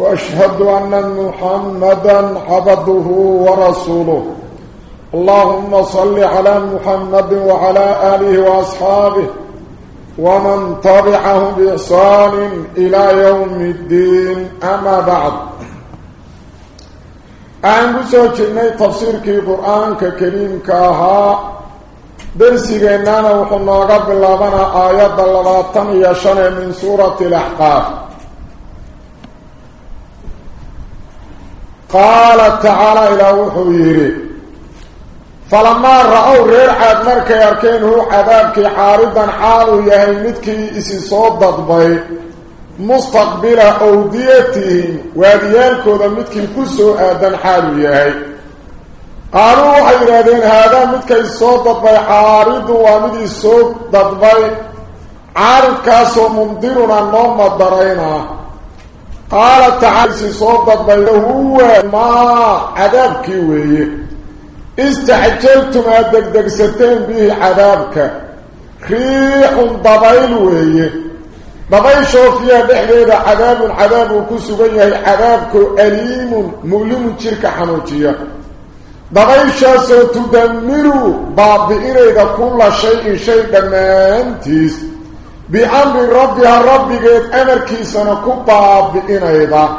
وأشهد أن محمدا عبده ورسوله. اللهم صل على محمد وعلى آله وأصحابه ومن طبعهم بإحصان إلى يوم الدين. أما بعد. أعلم بسوء تفسير القرآن الكريم كهاء درسي أننا وحنا قبل الله بنا آيات اللغاتان يشنع من سورة الأحقاف. قال تعالى إلى وحيره فلما رأوا رير عاد هو اركينه عذابك حاربا حاله يهي مدكي اس صودت باي مستقبلا اوديته واديالك ودا مدكي كسو ادن حاله يهي قالوا وحيرادين هذا مدكي صودت باي حارد وامدي صودت باي عارد كاسو مندرنا نوم الدرينه قال تعالى صوبت بينه ما عذابك ويه استعجلتم هذك دقستين به عذابك. ريح ضبايل ويه ضبيل شوفيا بحديد عذاب عذاب كسبية عذابك أليم ملوم تلك حموتية ضبايل شاسو تدمر بعض إليك كل شيء شيء دمانتيس بأمر ربها الرب قد أمر كيسان كباب بإن أيضا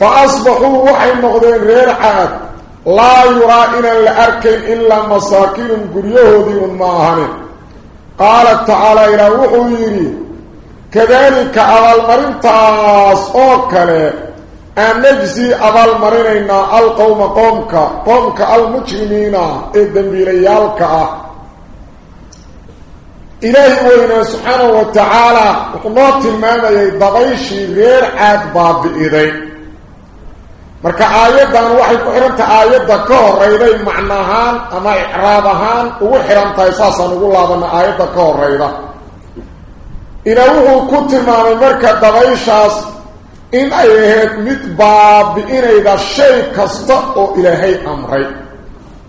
فأصبحوا وحي النقدين غير عاد لا يرى إن الأركين إلا مساكين قريهودي ماهنين قال تعالى إلى وحويري. كذلك أبال مرين تاس أوكالي. أن نجزي أبال مرين إنا القوم قومك قومك المجرمين إذن بريالك أهل إلهي وإنا سبحانه وتعالى وقلت المامة يضبيشي غير عاد باب إذي مركا آيات دان وحي قحرمت آيات دكور ريضي معناهان أما إعرابهان وحرمت إساسا نقول الله دان آيات دكور ريضا إلا وهو كنت المامة مركا دبيشاس إن أيهات متباب إن إذا الشيء كستقو إلهي أمري.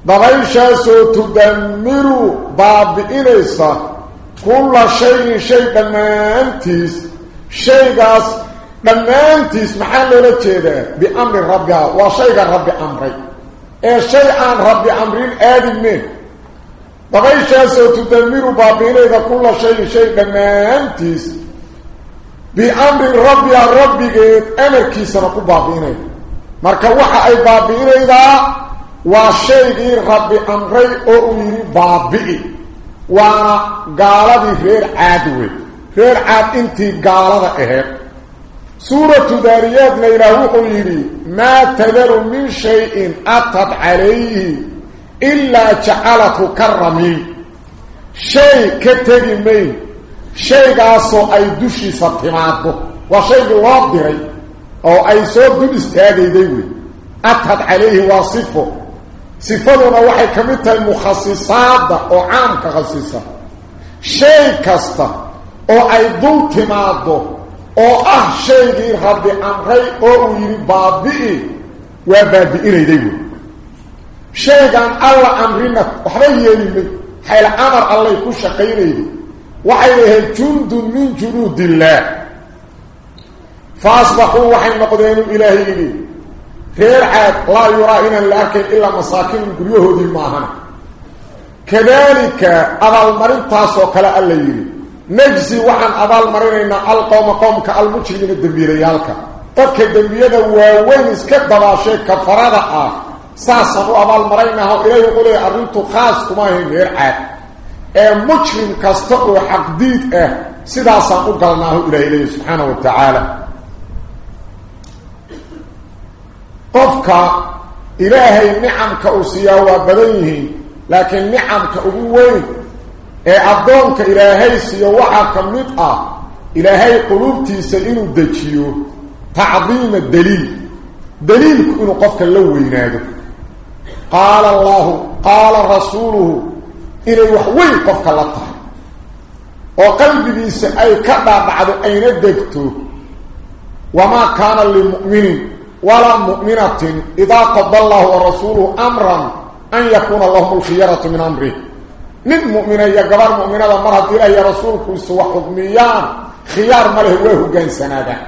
دبيشاسو تدمرو باب إليسا kulla shayin shay dhammaantiis shaygaas dhammaantiis maxaa loola jeedaa biamri rabbiha waa shayga rabbi amray ee shay aan rabbi amrin aadime dabayshaasoo tudamiru baabiinayda kulla shayin shay dhammaantiis biamri rabbiha rabbigeed amarkiisana ku baabi'inayda marka waxa ay baabi'inaydaa waa shaygii rabbi amray oo uu yidhi baabi'i caad intii gaalada aheyd suuratu daariyaadna ilaah wuxuu yidhi maa tadaru min shayin atad calayhi ilaa jacalatu ka ramiim shay ka tegi mayn shaygaasoo ay dushiisa timaado waa shaygii loo diray oo ay soo dul istaagayday wey atad calayhi waa sifo ka mid tahay mukhasisaadda oo caamka khasisa shay kasta oo ay dul timaado oo ah shaygii rabbi amray oo uu yidhi baabi'i waa baabi'inayday wey shaygan alla amrina waxba yeelimay xayl amar allay ku shaqaynayday waxay ahayd jundun min junuudillaah fa asbaxuu waxay noqdeenuu ilaahay yidhi caad laa yuraa inaan la arkayn ilaa masaakinun guryahoodii maahana kadaalika abaalmarintaasoo kale alla yidhi najsi waxaan abaalmarinaynaa alqowma qowmka almujrimiina dembiilayaalka dadka dembiyada waaweyn iska dabaashee kafarada ah saasaan u abaalmaraynaho ilaahi wuxuu leeya arrintu khaas kuma ahayn reer caad ee mujrim kasta oo xaqdiid ah sidaasaan u galnaahu ilahi leeya subxaana wa tacaala قفك إلهي نعم أسيا وبليه لكن نعمك أبوين أي عبدانك إلهي سيوحك المتقى إلهي قلوبتي سئلوا الدجيو تعظيم الدليل دليل إنه قفك اللوين هذا قال الله قال رسوله إلى يحوين قفك اللطح وقلبي بيس أي كبا بعد أين الدكتو وما كان للمؤمنين walaa mu'minatin idaa qada allahu warasuuluhu amran an yakuuna lahum alkhiyaratu min amrih nin mu'mina iyo gabar mu'minada mar haddii ilaah iyo rasuulkiisu wax xukmiyaan khiyaar ma leh waa hogaansanaadaan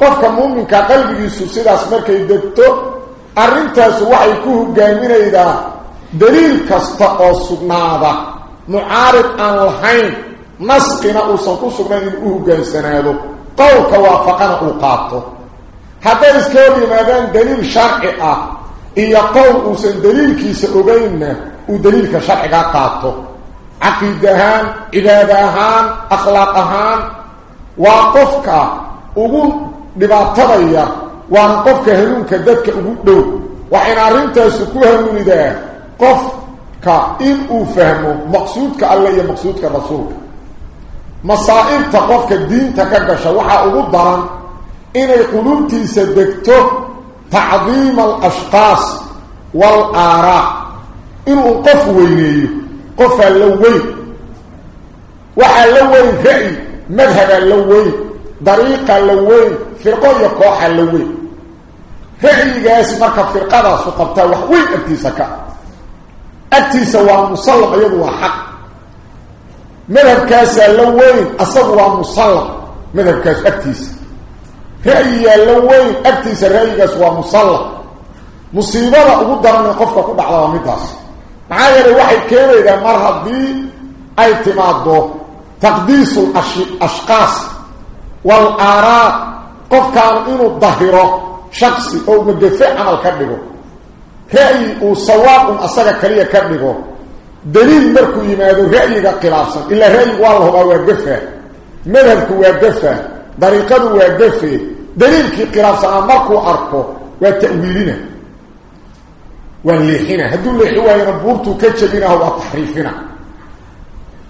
qofka muuminka qalbigiisu sidaas markay degto arrintaasu waxay ku hogaaminaydaa daliil kasta oo sugnaada mucaarid aan lahayn nasqina uusan ku sugnayn in ah iyo qowl uusan daliilkiisa ogeynna uu daliilka sharcigaa qaato caqiid ahaan cibaado ahaan akhlaaq ahaan waa qofka ugu dhibaatadaya waana qofka hanuunka dadka ugu dhow waxayna arrintaasu ku hanuunidaa qofka in uu fahmo maqsuudka alle iyo maqsuudka rasuulka masaa'ibta qofka diinta ka gasha waxaa ugu daran إن القلوب تنسدكتو تعظيم الأشخاص والآراء. إن قف ويني قف اللوي. وحا اللوي فعي مذهب اللوي طريق اللوي فرقو يقوح اللوي. فعي يقاس مركب فرقا سقبتا وحوين أبتسكا أبتس ومصلق يدو حق. مذهب كاس اللوي أصدر ومصلق مذهب كاس أبتس رأي اللوين أكتس الرأيك سوى مصلة مصيبة أقدر أن يقفك كده على مدهس معايا الوحي كيف إذا مرهب دي أيتماد تقديس الأشخاص والآراء. قف كان إنو الظهر شخصي أو مدفع عمل كبه رأي وصواب أصدق كريا كبه دليل مركو يمادو رأيي قلاصا إلا رأيي والله هو يدفع. مذهبك هو يدفع. Daliilkii khilaafsanaa markuu arko waa ta'wiilina waa leexina hadduu leexi waayona buurtuu ka jabinaho waa taxriifina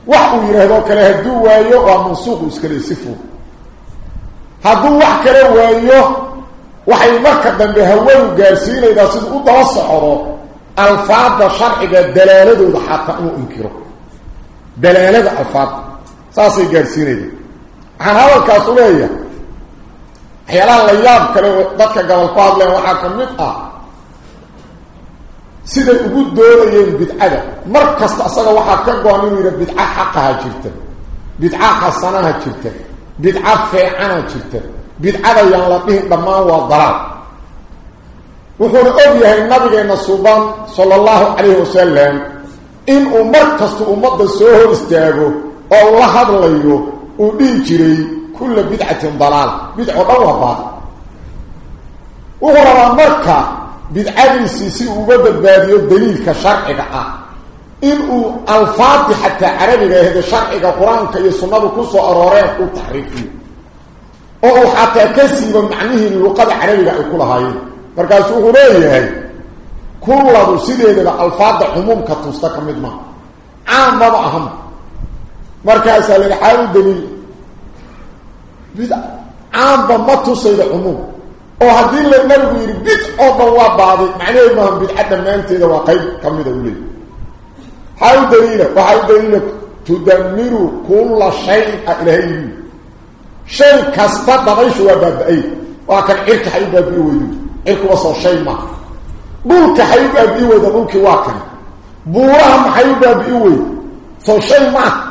wax uu yidhaahdo kale hadduu waayo waa mansuuqu iskale sifu hadduu wax kale waayo waxay marka dambe hawadu gaarsiinaydaa siduu u daba socdo alfaada sharciga dalaaladooda waxyaalaha la yaab kale oo dadka gobol ku hadleen waxaa ka mid ah siday ugu doonayeen bidcada mar kasta asaga waxaa ka go-an inuu yidha bidca xaqaha jirta bidca xasanaha jirta bidca feecana jirta bidcada yaan la dhihin dhammaan waa dalaal wuxuuna og yahay nabigeena suban sala allahu calayhi wasalam inuu mar kasta ummadda soo hor istaago oo la hadlayo uu dhihi jiray kulla bidcatin dalaal. Bidco dhan waa baadi wuxuu rabaa marka bidcadiisii si uga badbaadiyo daliilka sharciga ah inuu alfaadi xataa carabiga ahde sharciga qur'aanka iyo sunnadu ku soo arooreen uu taxriifiyo oo uu xataa ka siibo macnihii luqada carabiga ay ku lahaayeen. Markaasu wuxuu leeyahay kulladu sideedaba alfaada cumuumka tusta ka mid maha caamaba aham markaasaa la u daliil بدع عام ما توصل العموم أو هذه اللي نبغى يربط أو بوا بعض معناه ما هم بدعه ما انت اذا وقيت كم دولي هاي دليل وهاي دليل تدمر كل شيء اكلهي شيء كسب بابي شو باب اي وكان عرك حي باب اي ويد عرك وصل شيء ما بوك حي باب اي ويد بوك واكن بوهم حي باب اي ويد صل شيء ما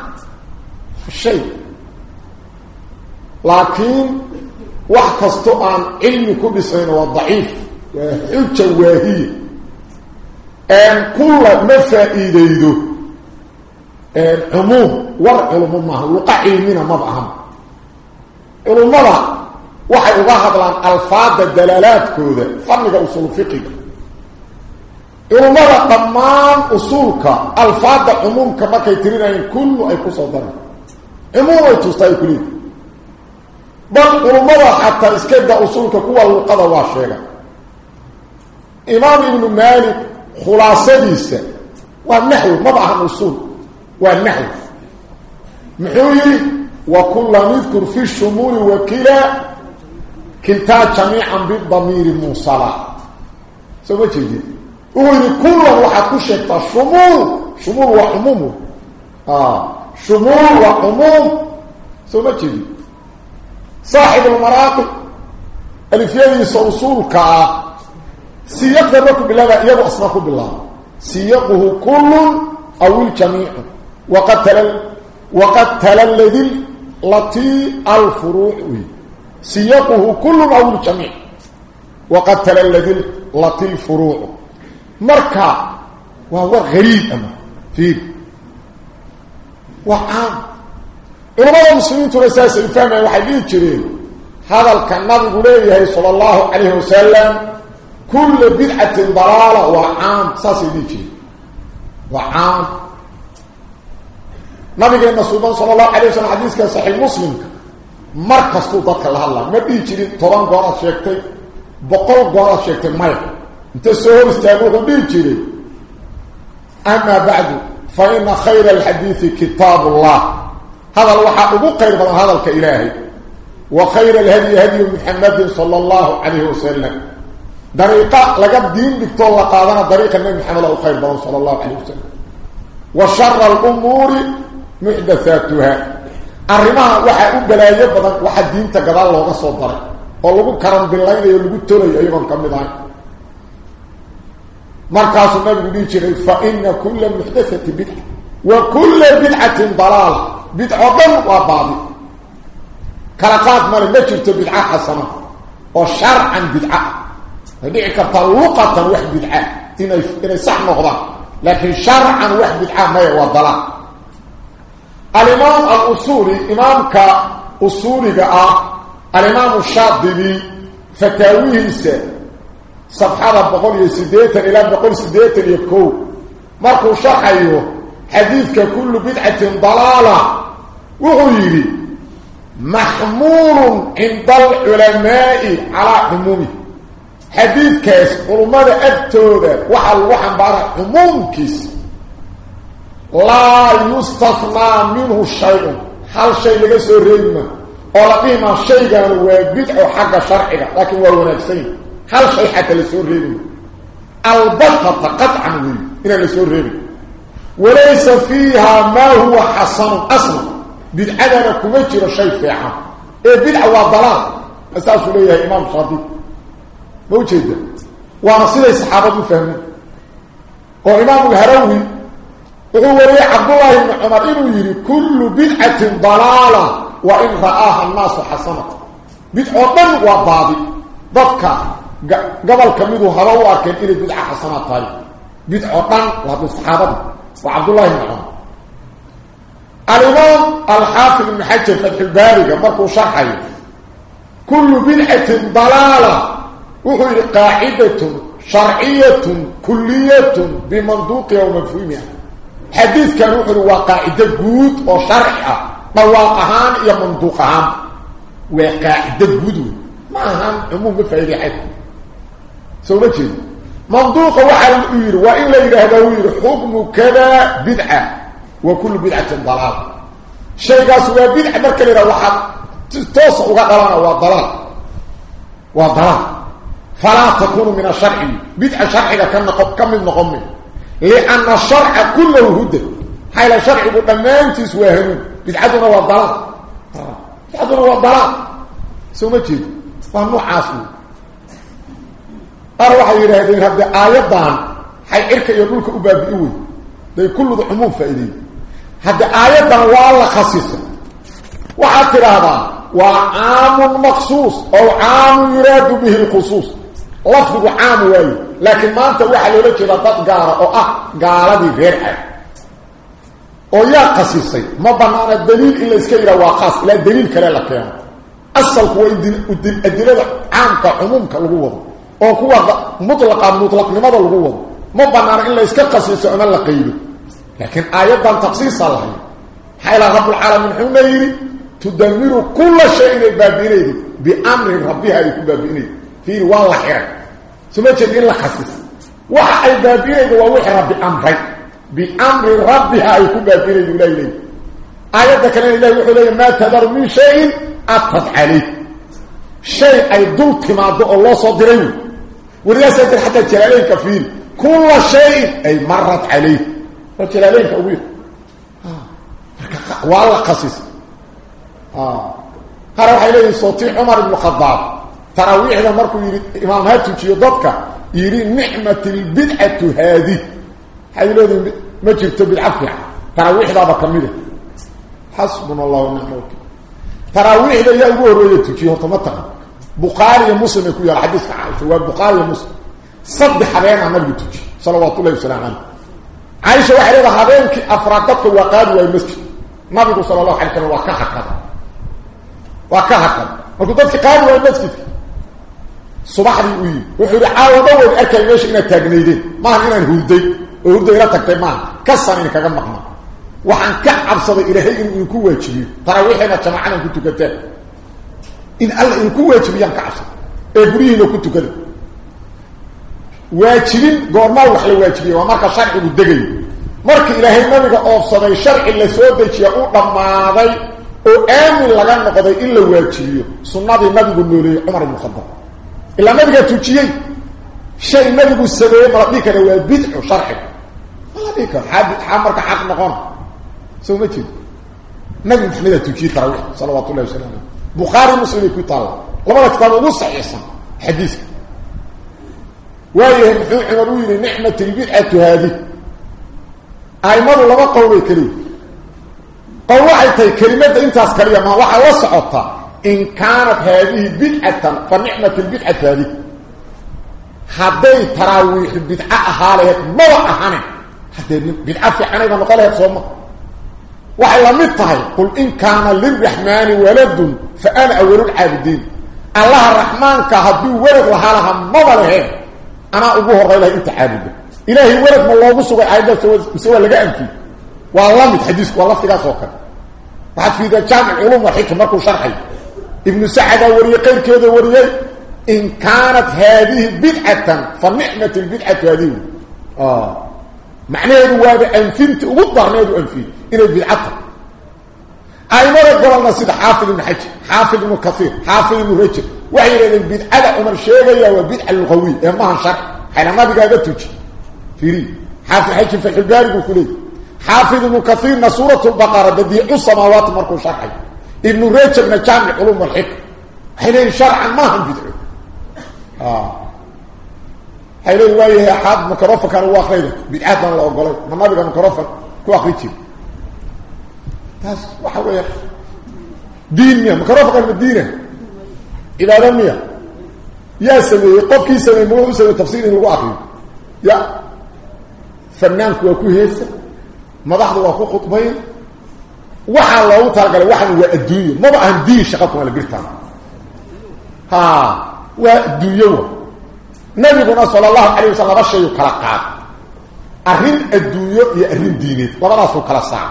الشيء لكن وحكستو عن علم كل سين والضعيف. الجواهية أن كل ما فائده يدو أن عموه ورع علمه لقع علمنا مبعهم علمه وحي الواحد عن ألفاد الدلالات كوذة فرنك أصول فقه. علمه تمام أصولك. ألفاد عموم كما كي ترين كل أي قصة ضرب عموه kuwa luqada waa sheega imaam ibnu maalik khulaasadiisa waa naxwi maba ahan usuul waa naxwi muxuu yidhi wa kullan idkur fi shumuuli wakila kiltaa jamiican bidamiiri muusala soo ma jeedin ويري كل واحد كشفت شمول شمول وعموم آه شمول وعموم ثم تجي صاحب المراقب. الفيدي صوصولك سيقدر لكم بالله يبقى أصنعكم بالله سيقه كل أو الجميع وقتل وقتل الذي لطي الفروع. سيقه كل أو الجميع وقتل الذي لطي الفروع. مركا. وهو غريب أما. فيه. وعام. إنما المسلمين ترساس الفهم وحيدين جرين هذا الكنب قليه صلى الله عليه وسلم. كل بدعة ضلالة وعام ساسي ديجي وعام. نبي صلى الله عليه وسلم حديث كان صحيح مسلم. مركز تو ضدك الله ما بيجي طبعا قرأ شيكتي بقول قرأ شيكتي مايك. انت سهول استيقوه بيجي أما بعد فإن خير الحديث كتاب الله. هذا الوحى أبو خير من هذا الكإلهي. وخير الهدي هدي محمد صلى الله عليه وسلم. طريقة لقد دين دكتور لقادنا طريقة النبي محمد الله خير بلان صلى الله عليه وسلم. وشر الأمور محدثاتها. أرمها وحا أبلايا بدن وحا دين تقضى الله صدر ولغو كرم بالله يلغو تولي أيضا كمدان. مركز النبي ضل وبعض. كرقات من نجرت بدعة حسنة. وشرعا بدعة. هذه كتلقة واحد بدعة. إنه صح نقضة لكن شرعا واحد بدعة ما هو ضلال. الإمام الأصولي إمام كأصولي بقى الإمام الشاطبي فتاويه سيد صفحة بقول يسديتا إلى بقول سديتا يكو مركو شحيه حديثك كل بدعة ضلالة. وغيري. محمول عند العلماء على عمومه. حديث كاس علماء أبتودا وحل وحن بارا عموم كيس. لا يستثنى منه شيء. هل شيء لغا سوريما ولا قيمة شيء قالوا بدعه حق شرعي لكن هو ونفسين هل شيء حتى لسور ريبي البطة قطعا وي إلى لسور ريبي وليس فيها ما هو حسن أصلا. بدعنا كمجر شيء فيها. إيه بدعة وضلال. أساسه ليه إمام شاطئ موجودة ونصير الصحابة فهمين وإمام الهروي وهو ري عبد الله بن عمر إنه يري كل بدعة ضلالة وإن رآها الناس حسنة بدعة وضاضي ضدك. قبل كميدو u arkeen inay bidca xasana tahay bidco dhan waa saxaabada wa Abdullah ibn الإمام الحافظ من حجة فتح البارقة مركو شرحي. كل بنعة ضلالة. وهو قاعدة شرعية كلية بمنطوق يوم الفيمية حديث كان روح وقاعدة قاعدة قوت وشرحة. مواقعان يا منطوقان. وقاعدة قوت. ما هم عموم بفعل حد. سوى بجي منطوق وحل الأير. وإلا إلى هدوير حكم كذا بدعة. وكل بدعة ضلال. شيء قاسوا بدعة مركا لرى وحد توسع وقالنا وضلال وضلال فلا تكون من الشرع. بدعة شرع كان كم من نقم لأن الشرع كله هدى. حيث الشرع قلنا ما انتس واهنون بدعتنا وضلال بدعتنا وضلال مجد وهم عاصمون أروح يرهدين هذا آياتان حي إركا يقولك أبابئوي ده كل ذو عموم فائدين. هذا آياتان والله خصيصا وحتى هذا وعام مخصوص أو عام يراد به الخصوص. لفظ عام واي لكن ما أنت واحد يقولك إذا تتقار أو أه قال دي غير حي. أو قصيصي ما بنانا الدليل إلا إسكيرا وخاص لا دليل كلا لك يعني أصل هو الدليل عامك عمومك الغوض. oo kuwa mutlaqa mutlaqnimada lagu wado ma banaana in la iska qasiiso ama لكن أيضا تخصيص الله حيلا رب العالمين حمير تدمر كل شيء بابينه بأمر ربها يكون بابينه في والله خير ثم تجين لخصيص وحي بابينه ووحي رب امره بأمر ربها يكون بابينه يقول أيضا كان الله يقول ما تدر من شيء اطفت عليه. شيء أي دلت ما دو الله صدره ورياسة حتى جلالين كفير كل شيء أي مرت عليه. رجلالين كأوير آه. والله قصيص. آه. هذا وحي صوتي عمر بن الخطاب. تراويح إذا مركو يريد إمام هاتوشي ضدك يريد نعمة البدعة هذه. لو ما جبت بالعفو تراويح ذا بكمله حسبنا الله ونعم الوكيل. تراويح ذا يا أبو هريرة تجي هو بخاري ومسلم يكون يا حديث عائشة وبخاري ومسلم. صد caaisha waxay leeda habeenkii afraaqadka waa qaadi waayo masjid. Nabigu sala allahu alay slam waa ka hakada. Waa ka hakada. Markuu dadka qaadi waayo masjidka subaxdii uu yii wuxuu yihi caawa dhawooda arkaayo meesha inaad taagnaydeen. Maahan inaan hurday oo hurday la tagtay maaha kasaan in kaga maqna. Waxaan ka cabsaday ilaahay inuu idinku waajibiyo taraawiixeena jamaacadan ku tukataan in alla idinku waajibiyaan ka cabsaday ee guryihiina ku waajibin goormaa wax la waajibiya waa marka sharcigu degayo marka ilaahay nabiga oofsaday sharci la soo dejiya u dhammaaday وآمن لغا نقضي إلا واجبيه سنة النبي النوري عمر بن الخطاب إلا النبي تجيي شيء النبي السبيل مرضيك لو بدع شرعي ما بيك حد حمرك حق نقون سو ما تجي نبي محمد تجيي تروح صلوات الله وسلامه بخاري مسلم يكون طالع لما كتاب نص صحيح حديث وايه عمر ويلي نعمة البدعة هذه أي مرة لما قولي كريم طوعتي كلمة انت اسكرية ما وحا وسعطها إن كانت هذه بدعة فنعمة البدعة هذه. حدي تراويح البدعة أهاليه موع أهاني حدي بدعة في عنيدة نقالها بصومة وحي لمتها قل إن كان للرحمن ولد فأنا أول العابدين. الله الرحمن كهدو ولد لها لها أنا أبوه غيره إنت إلهي ولد ما الله بسوء عائدة سوى لقاء فيه والله متحديث والله في قاس وكر بعد في ذا جامع علوم والحكمة مركو شرحي. ابن سعد وريه قير كذا وريه إن كانت هذه بدعة فنعمة البدعة هذه. آه. معنى هذا أنفنت وضع نادو أنفي إلى البدعة أي مرة قررنا سيد حافظ من حج حافظ من كثير حافظ من رجل وحي لأن البدعة عمر شيئا وبدعة اللغوية إما شرح حينما بقى تجي. في حافظ حج في الحباري وكليه حافظ ابن كثير نصورة البقرة بديع السماوات مركو شرحي. ابن ريتش من جامع علوم الحكم. حين شرعا ما هم بدعوا آه. حين يوايه حاد مكروفة كانوا واخرين بدعاتنا الله أقول ما نبقى مكروفة كو أخريتي تاس وحوية دين مية مكروفة كان بالدينة. إلى رمية. يا سمي قف كي سمي مو سمي تفسير الواقع يا. fanaanku waa ku heesa madaxdu waa ku khudbayn. Waxaa loogu talagalay waxan waa adduunyo maba ahan diin shaqa kuma birtaan ha waa adduunyo nabiguna sala allahu calay waslam laba shayu kala qaad. Arrin adduunyo iyo arrin diineed labadaasuu kala saar.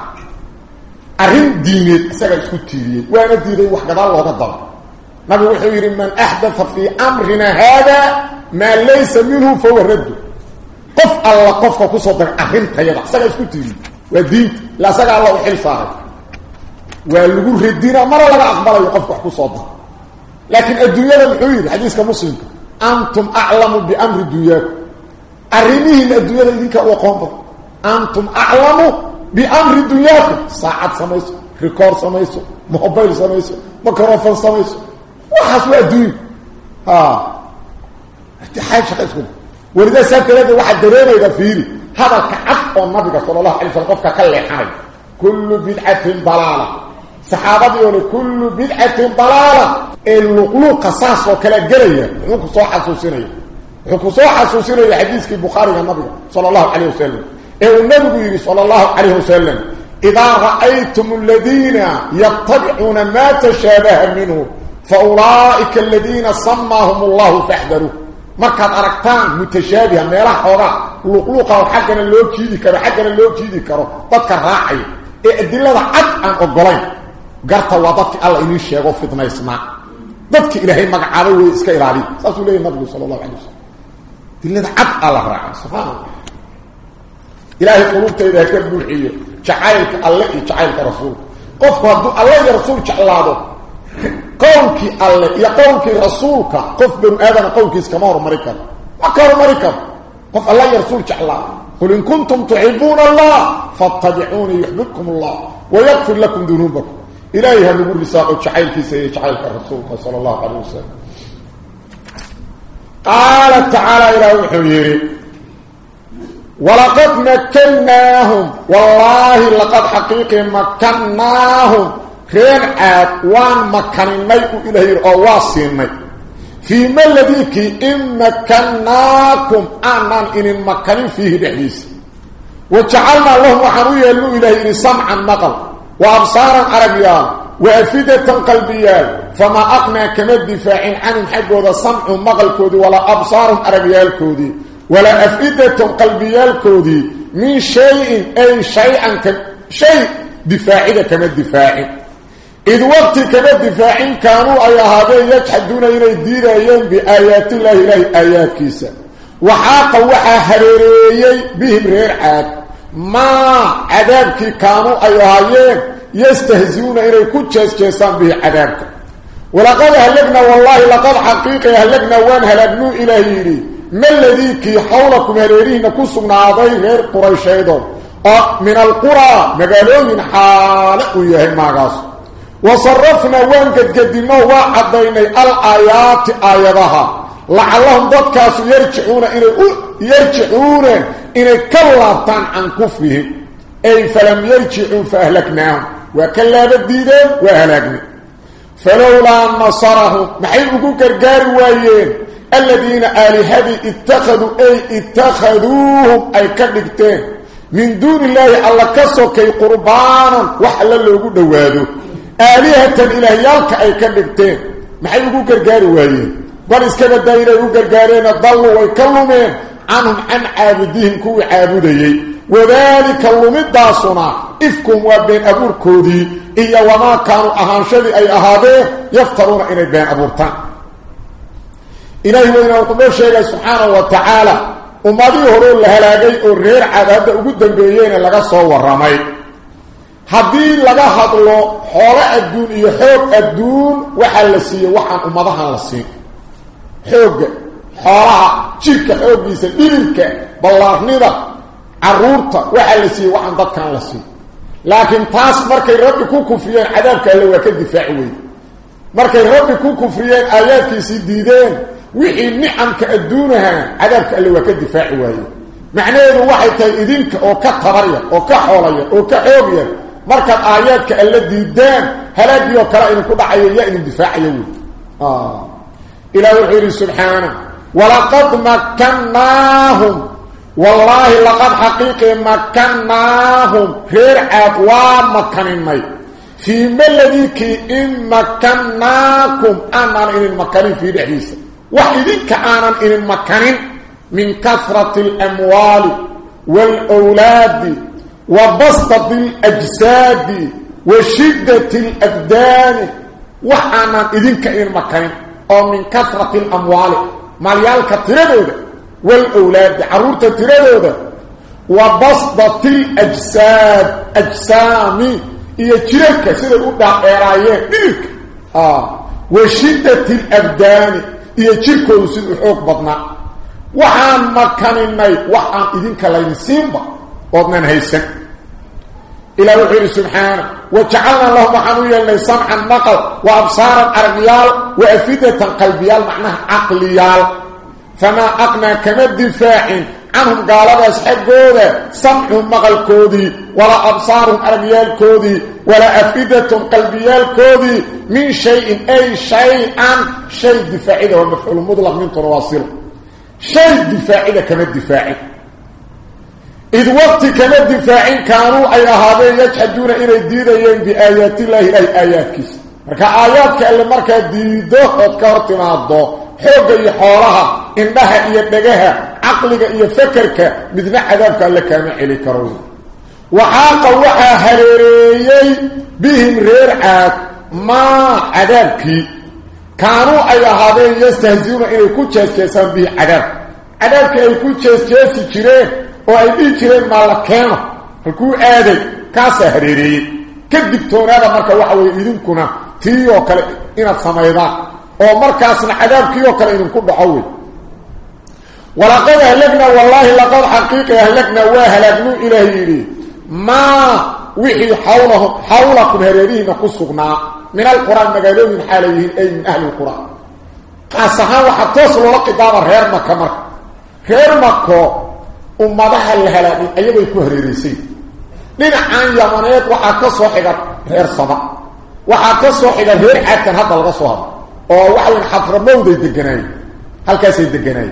Arrin diineed isagaa isku tiiriyey waana diiday wax gadaal looga dabo. Nabigu wuxuu yidhi man axdatha fi amrina haada maa laysa minhu fahuwa raddu qof alla qofka kusoo daray arrintayada isagaa isku tiiriyey ودين لا سقى الله وحل صاحب. واللغو ردينا مرة لغا أقبل يقفك وحكو صوتها لكن الدنيا الحوير حديث كمسلم. أنتم أعلم بأمر الدنيا. أرميهم الدنيا لذلك وقوم أنتم أعلم بأمر الدنيا. ساعة سميسو ريكورد سميسو موبايل سميسو ميكروفون سميسو وحسوا الدنيا. ها اتحاد شخص ولذا لك واحد درينا إذا فيري. هذا كعب النبي صلى الله عليه وسلم قفك كاللحان كل بدعة ضلالة. صحابة يقول كل بدعة ضلالة. اللقلوق قصاص وكلا جرية حكو صوح حسوسينية حكو صوح حسوسينية حديث البخاري النبي صلى الله عليه وسلم. إيه النبي صلى الله عليه وسلم إذا رأيتم الذين يتبعون ما تشابه منه فأولئك الذين صماهم الله فاحذروا markaad aragtaan mutashaabih meelaha xooga luqluqa oo xaggana loo jiidi karo xaggana loo jiidi karo dadka raacay ee adilada cad aan ogolayn garta waa dadki alla inii sheego fitnaysnaa dadki ilaahay magacaabay way iska ilaaliy saasuu leeyahy nabigu sala allahu alay wasalam adilada cad alla raaca subxaana allah ilaahay qulubtayda ha ka buuxiyo jacaylka alle iyo jacaylka rasuulka qofku hadduu alle iyo rasuul jeclaado qowlkii rasuulka qof banu aadana qowlkiis kama hormari karo ma ka hormari karo قف الله يرسول جعلا قل إن كنتم تحبون الله فاتبعوني يحببكم الله ويغفر لكم ذنوبكم. إلهي هنقول لساقه جحيل في سيئة جحيل الرسول صلى الله عليه وسلم؟ قال تعالى إلى وحيري ولقد مكناهم. والله خير عاد وان مكنني إلهي أواسيني فيما الذي إن مكناكم أنا إن مكنين فيه بحديث وجعلنا لهم وحنوية اللو إلهي سمعا نقل وأبصارا عربيان وأفدة قلبية فما أقنى كما الدفاع عنهم حقه سمع مقل كودي ولا أبصار عربيان كودي ولا أفئدة قلبية الكودي من شيء أي شيئا شيء دفاعي كما الدفاع إذ وقت id waqti kama difaacin kaanuu ay ahaadeen yajxaduuna inay diidayeen biaayaatillahi ilaahi aayaadkiisa waxaaqa waxaa hareereeyey bihim reer caad maa cadaabkii kaanuu ay ahaayeen yastahziuuna inay ku jeesjeesaan bihi cadaabka walaqad ahlagnaa wallaahi laqad xaqiiqi ahlagnaa waan halaagnuu ilaah yidhi maladiikii xawlakum hareerihiina ku sugnaaday reer quraysheedood oo min alquraa magaalooyin xaale uu yahay maagaas وصرفنا وان قد قدمنا وعضينا الآيات آياتها. لعلهم ضدكاس يرجعون إلى يرجعون إلى كلابتان عن كفرهم. أي فلم يرجعوا فأهلكناهم. وكلا بديدين وأهلكنا فلولا نصرهم محيبكو كرقار وايين. الذين آلهدي اتخذوا أي اتخذوهم أي كبكتين من دون الله الله كسوكي قربانا وحلل له دوادو آلهة إلهيالك أي كبكتين محيبكو كرقار وايين بل إسكبت دائرة يقرقارين ضلوا ويكلمين عنهم عن عابدهم كوي عابديي وذلك اللمداسنا إفكم وبين أبور كودي. إيا وما كانوا أهانشدي أي أهاده يفترون إلي بين أبورتان. إلهي وإنه وطبور شيئا سبحانه وتعالى. وماذي هرون لهلاقي. الرير عدد أقود بيين لغا صور رمي. هذه لغا حدلو خوله ادون يي هوق ادون وحلسيه وحن امدها لسيه هوق خوله جيرك هوقيس ديرك بالله نيرا عرورته وحلسيه وحن دك كان لسيه لكن تاس مركي ربي كو كفريان عذابك الا وك دفاع وي مرك ربي كو كفريان اياتي سي ديدين وحي نعمك ادونها عذابك الا وك دفاع وي معناه واحد ادينك أو كتبريا أو كحوليا أو كحوبيا markaad aayaadka alla diidaan halaagii oo kale idinku dhacayo yaa idin difaacaya wey ilaah wuxuu yidhi subxaana walaqad makkannaahum wallaahi laqad xaqiiqi makkannaahum reer caad waa makaninay fii maladikii in makkannaakum aanaan idin makanin fii dhexdiisa wax idinka aanan idin makanin min kasrati alamwaali waalawlaadi وبسطة الأجساد وشدة الأبدان. وحانا إذن كإن؟ مكان أو من كثرة الأموال. ماليالك تردود. والأولاد عرورة تردود. وبسطة الأجساد أجسامي. هي تركة سيدة الأولى إيرايين إلك آه. وشدة الأبدان. هي تركة سيدة الحوق بطنا وحان مكان الناي وحان إذن كلاين سيمبا. وضنان هيسن. إلى وحير سبحانه وجعلنا لهم حنويا لي سمعا نقل وأبصارا عربيال وأفدة قلبيال معناها عقليال. فما أقنى كما الدفاع عنهم قالوا أسحقوا سمعهم مقل كودي ولا أبصارهم عربيال كودي ولا أفدة قلبيال كودي. من شيء أي شيئا شيء دفاعي والمفعول المطلق من ترواصله شيء دفاعي كما الدفاعي. إذ وقت كما الدفاعين كانوا أي أهابين يجحدون إلى الديدين بآيات الله إلى آيات كيس مركا آياتك اللي مركا ديدوه وذكرت معضو حوق إيا حولها إنها إيا بقها عقلك إيا فكرك مثل عذابك اللي كان علي كروي وحاق وحا هريريي بهم ريرعات ما عذابك. كانوا أي أهابين يستهزون إلى كتشيس كيسان به عذاب. عذابك أي كتشيس كيسي la keeno halkuu aaday kaasaa hareereeyey ka digtoonaada marka waxa weye idinkuna tii oo kale inaad samaydaan oo markaasna cadaabkii oo kale idinku dhaco wey ولقد أهلكنا والله لقد حقيقة أهلكنا وأهلكنا إلهي ما وحي حولهم حولكم هريرين قصقنا من القرآن مقالون حاليين أي من أهل القرآن قاسها وحتى تصلوا لك دار غير مكة مكة غير مكة أمضح الهلاك أيضا يكون هريريسين لنا عن يمانيات وحكا صوحيقا غير صبا وحكا صوحيقا غير حتى هذا الغصوها ووحوين حفر موضي دقناي هل كاسي دقناي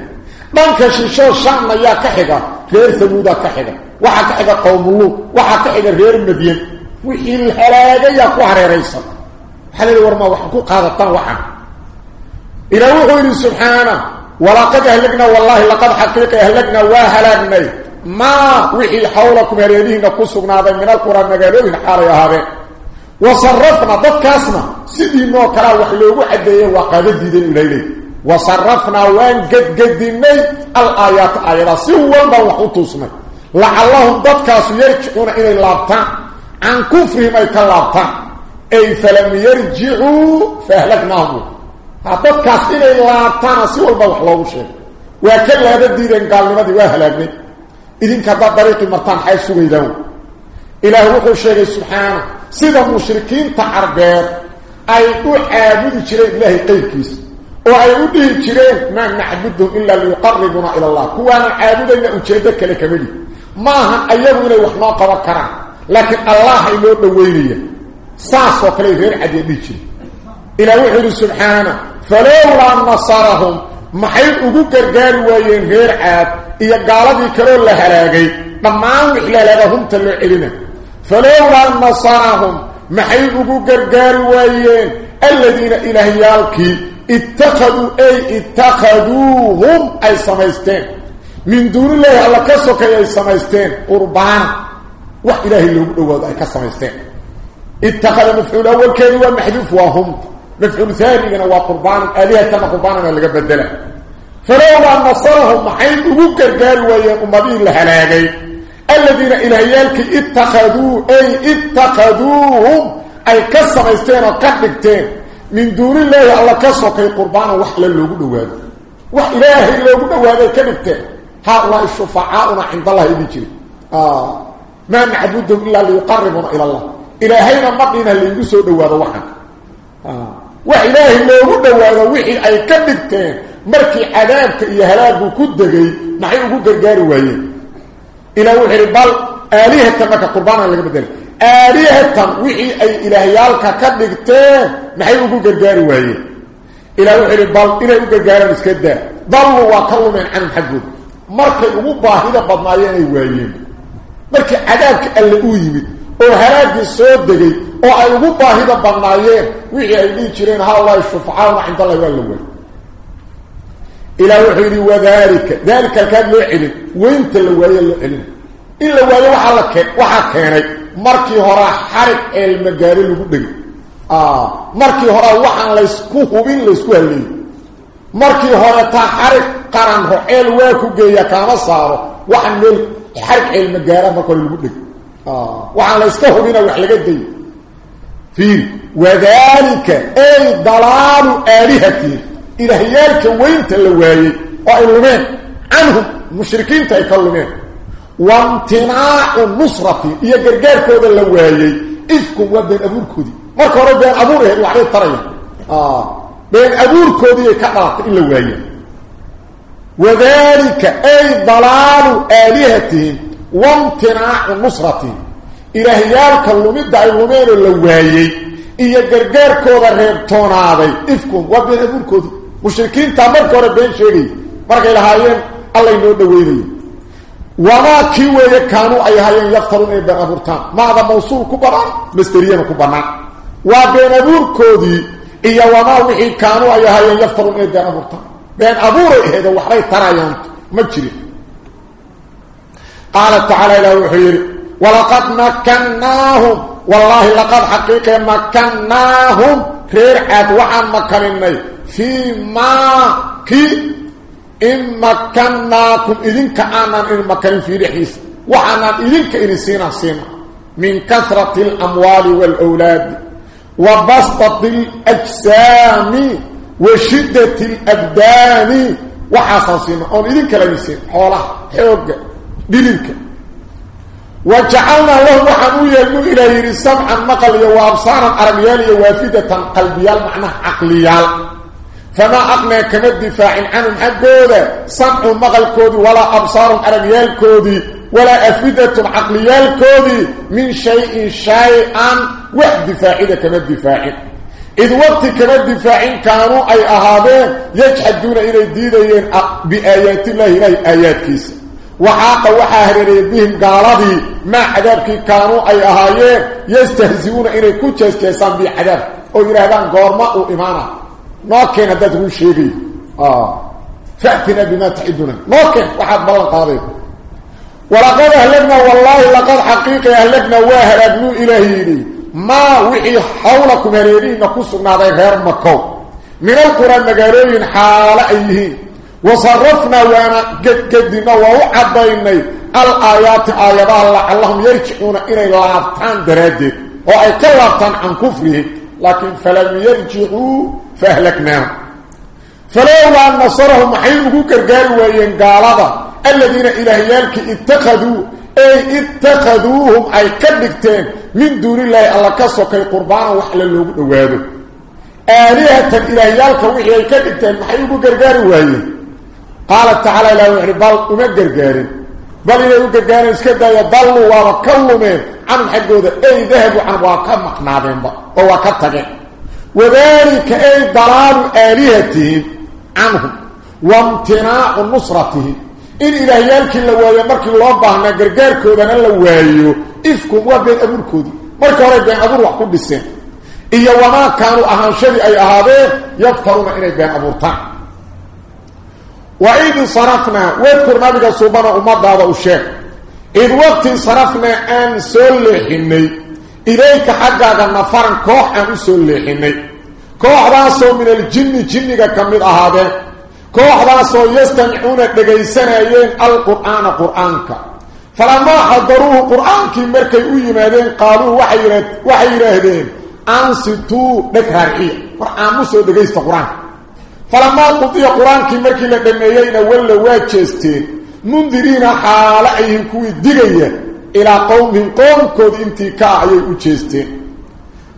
دhanka shisho shaam ayaa ka xiga reer samuuda ka xiga waxa ka xiga qowmuluud waxa ka xiga reer madyan wixii halaagaya ku hareeraysan xalil warma wax ku qaadatan waxa ila wuxuu yiri subhana ولقد أهلقنا والله لقد حقيقة أهلقنا واهلا مني ما وحي حولكم هريدين ان هذا من القرآن مقالوهن حاليا هذا. وصرفنا بكاسنا سيدي موكرا وحلوه حدية وقادة دين إليه. وصرفنا وان قد قد ديني. الآيات آيات سيوان بوحوتوسنا لعلهم بكاسوا يرجعون إلى اللابطة. عن كفرهم أي كاللابطة. أي فلم يرجعوا فأهلقناهم ضدكاس إلى اللابتان سوى ما وحلوشين وكل هذا الدين قال لماذا وأهلكني إذن كذا طريق مرتان حيث سويدون إله روح الشيخ سبحانه سيدا مشركين تعربات أي أعابد جريد الله قيبكيس وأي أدهي جرين ما نعبدهم إلا ليقربنا إلى الله كوانا عابدين أجيدك لكمدي ما هم أيضا إلي وحناق وكرا لكن الله إلو دوينية ساس وكلي غير عدي بيجي إلى وحده سبحانه فلولا نصرهم محيط أقو قرقار وين غير عاد إيا قالبي كرول لهلاقي نمان وحلال لهم تلو إلينا فلولا نصرهم محيط أقو قرقار وين الذين إلهيالكي اتخذوا أي اتخذوهم أي سميستين من دون الله على كسوك أي سميستين قربان. وإله اللي هو أي كسميستين اتخذ مفعول أول كان هو محذوف وهم. مفعول ثاني هو قربان آلهة تم قربانا اللي قبدله فلولا نصرهم محيط مكر قالوا ويا أمضين لهلاقي. الذين إلهيالك اتخذوا أي اتخذوهم أي كسميستين وكبكتين. من دون الله الله كسوكي قربانا وحلا لوغو دواده وح إلهي لوغو دواده كنبته هؤلاء الشفعاؤنا عند الله يبيجي آه. ما نعبدهم إلا ليقربنا إلى الله. إلهينا مقلنا اللي يسو دواده وحن آه. وإلهي لوغو دواده وحي أي كنبته مركي عذابك إيا هلاك كدقي نحن نقول قرقاري وهي إلى وحي بل آلهة مكا قربانا اللي أي إلهيالك كدقتين maxay ugu gargaari waayeen ilaa wuxuu bal inay u gargaaraan iska daa dallu waa ka lumeen canum xaggooda markay ugu baahida badnaayeen ay waayeen markii cadaabka alle uu yimid oo halaagii soo degay oo ay ugu baahida badnaayeen wixii ay dhihi jireen hallaahi shufacauna cinda allahi waa la waayey ilaa wuxuu yidhi wadaalika daalika alkaad loo celin weynta la waaye loo celina in la waayo waxaa la keen waxaa keenay markii horaa xarig ceelmagaalo lagu dhegay markii hore waxaan laysku hubin laysku haleeyey markii hore taa xarig qaran roceel waa ku geeya kaama saaro waxaan meel xarig cilmi gaara marka hore lagu dheg waxaan layska hubina wax laga dayo في وذلك أي ضلال آلهتي. إلى هيالك وين تلواي وايلومين عنهم. مشركين تايكلومين وامتناع النصرة. هي قرقال كودا لواي اذكم وابن أبور كودي. ما كورا بين ابور وعليه الوحيد طرية آه. بين أبور كودي كأرات الا واي وذلك أي ضلال آلهتي. وامتناع النصرة. Iyo gargaarkooda reebtoonaaday ifkum waa been abuurkoodii mushrikiintaa marka hore been sheegayay markay lahaayeen allay noo dhaweynayo wamaa kii weeye kaanuu ay ahaayeen yaftaruun inay been abuurtaan maada mawsuul ku banaan masteriyana ku bannaan waa been abuurkoodii iyo wamaa wixii kaanuu ay ahaayeen yaftaruun inay been abuurtaan been abuuray aheedo waxbay tarayaan ma jirin qaala tacaala ilah wuxuu yidhi ولقد مكنناهم والله لقد حقيقة مكنناهم خير عدوعا مكنناي فيما كي إن مكنناكم إذن كآمن إن مكنن في رحيس وعنان إذن كإن سينة سينة من كثرة الأموال والأولاد. وبسطة الأجسام. وشدة الأبدان. وحاسا سينة إذن كلمسين حولا. حيوك دليل كلمسين وجعلنا له وحنو يلو إليه سمعا نقل وأبصارا أرميال وافدة قلبيال معنى عقليال. فما أقنى كما الدفاع عنهم حقوده سمع مقل كودي ولا أبصار أرميال كودي ولا أفدة عقليال كودي من شيء شيئا واحد دفاعي كما الدفاع إذ وقت كما الدفاع كانوا أي أهابين يجحدون إلى الديدين بآيات الله إليه آيات كيسا وحاق وحاهرين بهم قالبي ما عذابك كانوا أي أهايين يستهزئون إلى كتشيس كيسان بعذاب أو يرهدان قورماء وإيمانا نوكين هو الشيغي آه. فأتنا بما تعدنا. نوكين وحاد بلان قاضي ولقد أهلكنا والله لقد حقيقة أهلكنا واهربنوا إلهي ما وحي حولكم هريرين نقصنا غير مكو. من القرآن مقالوين حال أيهين وصرفنا وأنا قد قدنا ووعديني الآيات آيات الله اللهم يرجعون إلى لابتان درادي وأي كلابتان عن كفره لكن فلم يرجعوا فأهلكناهم فلولا أن نصرهم حيث كرقال وين قالوا الذين إلهيالك اتخذوا أي اتخذوهم أي كبكتين من دون الله الله كسوكي قربانا وحلا اللوغ نوادو آلهة إلهيالك وحي كبكتين محيوكو كرقال وين؟ قال تعالى لا وحي بل أما كرقال بل إذا كرقال اسكدا يضلوا وكلمين عن حقوده أي ذهبوا عن واقع مقنادين وواقع وذلك أي ضلال آلهتهم عنهم. وامتناع نصرتهم. إن إلهيالك اللواية مركي الله باهنا قرقار كودنا اللواية إفكم وبين أبور كودي. مركي هوري بين أبور وحكم بالسين إيا وما كانوا أهان شدي أي أهابين يفترون إلي بين أبورتان وعيد صرفنا. واذكر نبيك صوبنا أمد هذا الشيخ. إذ وقت صرفنا أن سلحني. إليك حقا نفر كوح أن سلحني. كوح راسو من الجن جنك كمد هذا كوح راسو يستمعونك بقيسانيين القرآن قرآنك. فلما حضروه قرآنك مركي أيمادين قالوا وحيرهدين. أنسي تو نكهر إيه قرآن مسو دقيس تقرآنك la dhameeyeyna walla waa jeesteen mundiriina xaalo ayhin kuwii digaya ilaa qowmihim qoomkood intii ka ah ayay u jeesteen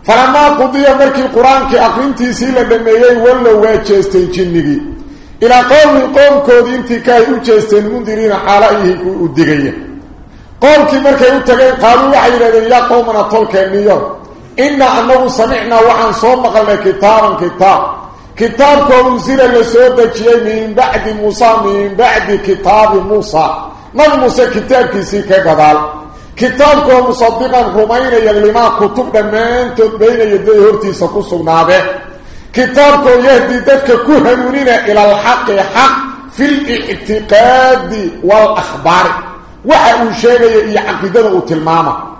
falamaa qudiya markii qur-aankii aqrintiisii la dhameeyey walla waa jeesteen jinnigii إلى قوم قوم كود انتي كاي اجيستين مندرين حالائهم كو ادغيا قوم كي مركي اتغين قالوا وحي لدين يا قومنا طولك النيو إنا أنه سمعنا وعن صوم قلنا كتابا كتاب كتاب كو انزل لسودة من بعد موسى من بعد كتاب موسى. من موسى كتاب كيسي كقدال كتاب كو مصدقا رمين يلما كتب دمان تبين يدي هرتي سكسو نابه كتابك يهدي ذلك كهنونين إلى الحق حق في الاعتقاد والأخبار. وحاو شيء يعقدده تلماما.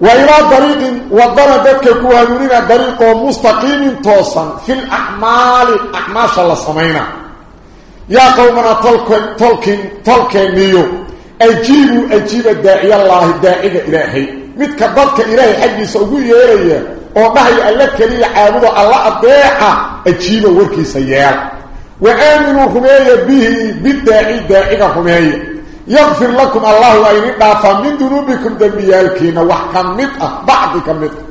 وإلى طريق وضل ذلك كهنونين طريق مستقيم توصا في الأعمال أعماش الله سمينا يا قومنا تلكن تلكن نيو. أجيبوا أجيب الداعي الله الداعي إلهي. متك ضدك إلهي حقي سوقوا يا oo dhahay alla kaliya caabudo alla adeeca ajiiba warkiisa yeel waaaminu rumeeya bihi bidaaci daaciga يغفر لكم الله أيضا فمن ذنوبكم دميالكين وحكم مطأ أه، بعضك مطأ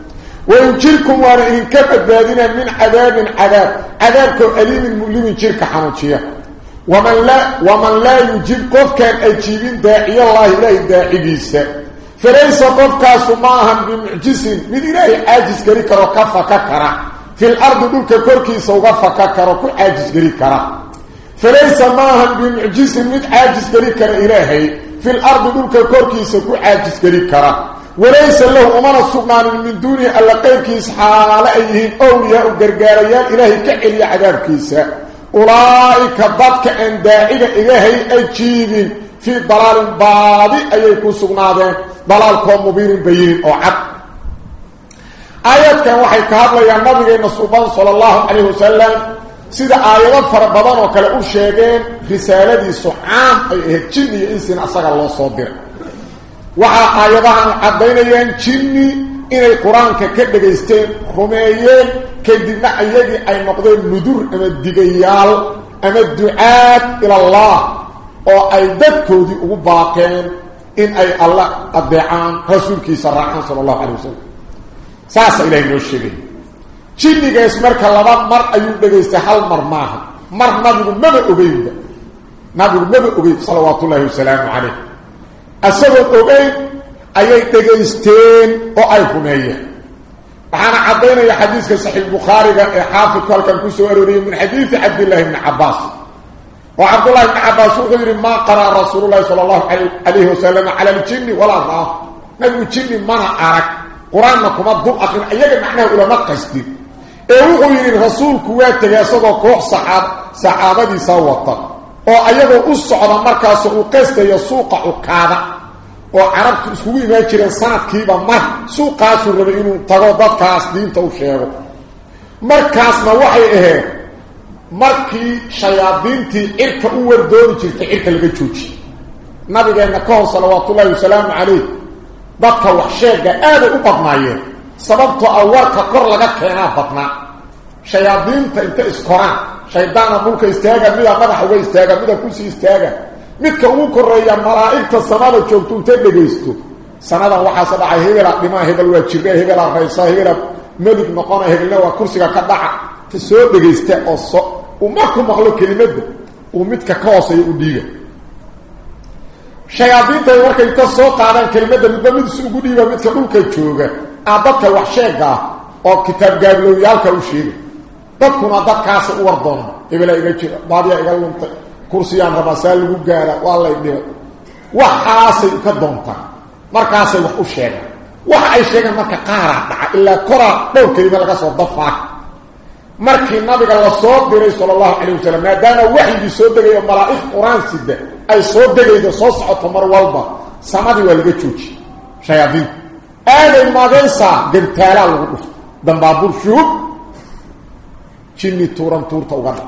وينجركم وإن كفت بادنا من عذاب عذاب. عذابك أليم المؤلم ينجرك حمتيا ومن لا ومن لا يجيب قف كان أجيبين داعي الله لا يداعي فليس قف كاس معهم بمعجس من إله عاجز كريك وكفك كرا في الأرض دولك كوركي سوغفك كرا كل عاجز كريك كرا فليس معها بمعجز من عاجز كري كرا إلهي. في الأرض دولك كوركي سوكو عاجز كرا. وليس له أمر السبنان من دونه ألا قيركيس حال أيهن أولياء قرقاريان إلهي كعلي عذاب كيسا أولئك ضدك أن داعي إلهي أجيب في ضلال باضي أيكو سبنادين ضلالكم مبين بين أو عد ايات كان waxay ka hadlayaan nabigeena subhanahu sallallahu alayhi wasallam sida aayado fara badan oo kale u sheegeen risaaladiisu caam ay ahayd jinni iyo insin asaga loo soo diray waxa aayadahan cadaynayaan jinni inay quraanka ka dhageysteen rumeeyeen kadibna ayagii ay noqdeen nudur ama digayaal أما الدعاء إلى الله أو أي ذاتكودي أغباقين إن أي الله أدعان رسولك سرعان صلى الله عليه وسلم ساسا إلهي نوشيغي جنيga ismarka laba mar ayuu dhageystay hal mar maaha mar nabigu maba ogeynba nabigu maba ogeyn salawaatullaahi wasalaamu calayh asagoo ogeyn ayay dhegaysteen oo ay rumeeyeen waxaana caddaynaya xadiiska saxiix bukhaariga ee xaafidku halkan ku soo arooriyey min xadiidi cabdillahi bni cabbaas oo cabdullahi bni cabbaas wuxuu yidhi maa qara'a rasuululahi sala allahu calayhi wasalam cala aljinni walaa raah nabigu jinni mana arag qur-aanna kuma dul aqrin iyaga macnaha ulama qasdin wuxuu yidhi rasuulku waa tegay isagoo koox saxaab saxaabadiisa wata oo ayagoo u socda markaasoo uu qastayo suuqa cukaada oo carabtu iskugu imaan jireen sanadkiiba mar suuqaasuu rabay inuu tago dadkaas diinta u sheego markaasna waxay ahayd markii shayaadiintii cirka u wardooni jirtay cirka laga joojiye nabigeenna ka hor salawaatullaahi wasalaamu calayh dadka wax sheegga aaday u badnaayeen sababtoo ah warka kor laga keenaa badnaa shayaadiinta inta iskoraan shaydaana dhulka istaaga midaa madaxa uga istaaga mida kusii istaaga midka ugu koreeya malaa'igta samada joogto intay dhegaysto sanadan waxaase dhacay hebelaa dhimaa hebel waa jirre hebelaa raysa hebelaa melig noqona hebelna waa kursiga ka dhaca ta soo dhegaysta oo so uu marku maqlo kelimadda uu midka ka hooseeya u dhiiga shayaadiinta markay ka soo qaadaan kelimadda midba midis ugu dhiiba midka dhulka jooga ah gaabloowyaalka u sheega dadkuna dadkaasa u war doona hebelaa iga jira baadiyaa iga luntay kursiyaan rabaa saa lagu gaara waa lay dhibay waxaasay ka doontaan markaasay wax u sheegaan waxa ay sheegaan marka qaaraa dhaca ilaa koraa dhowr kelima laga soo dafaa markii nabiga la soo diray sala allahu calayh wasalam maadaama waxyigii soo degayo malaa'ig qur-aan sida ay soo degaydo soo socoto mar walba samadii waa laga joojiye shayaadiinta aaday magaysaa gantaalaa lagu dhufto dambaabuur shuhub jinni tuuran tuurta uga dha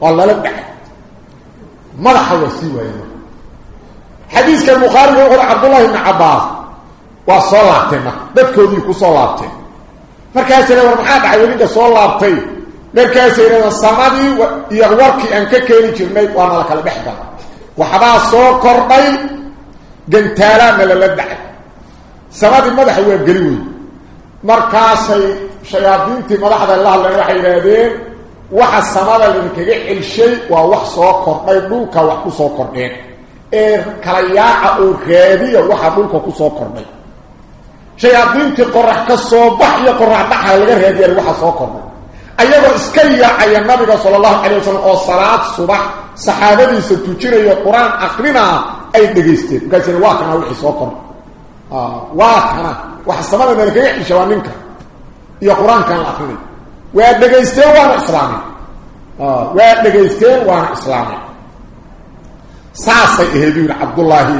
waa lala dhacay madaxa waa sii waayey marka xadiiska bukhaariga wuxuuhi cabdullahi ibni cabbaas waa soo laabteen marka dadkoodii ku soo laabteen markaasay war maxaa dhacay welinka soo laabtay markaasay yidhahdeen samadii iyo warkii aan ka keeni jirnay waana la kala dhex gala waxbaa soo kordhay gantaalaana lala dhacay hadleen waxay yidhaahdeen waxa samada laydinkaga celshay waa wax soo kordhay dhulka wax ku soo kordheen ee kala yaaca oo raadiya waxa dhulka ku soo kordhay shayaadiintii qorax ka soo bax iyo qorax dhaxa laga raadiyay waxa soo kordhay ayagoo iska yaacaya nabiga sala allahu calay wasalam oo salaad subax saxaabadiisa tujinaya qur-aan akrina ay dhegaysteen markaasina waa kana wixii soo kordhay waa ninka iyo qur-aankan la akrinay waa dhegaysteen waana islaameen waa dhegaysteen waana islaameen saasay ahayd yidhi cabdullaahi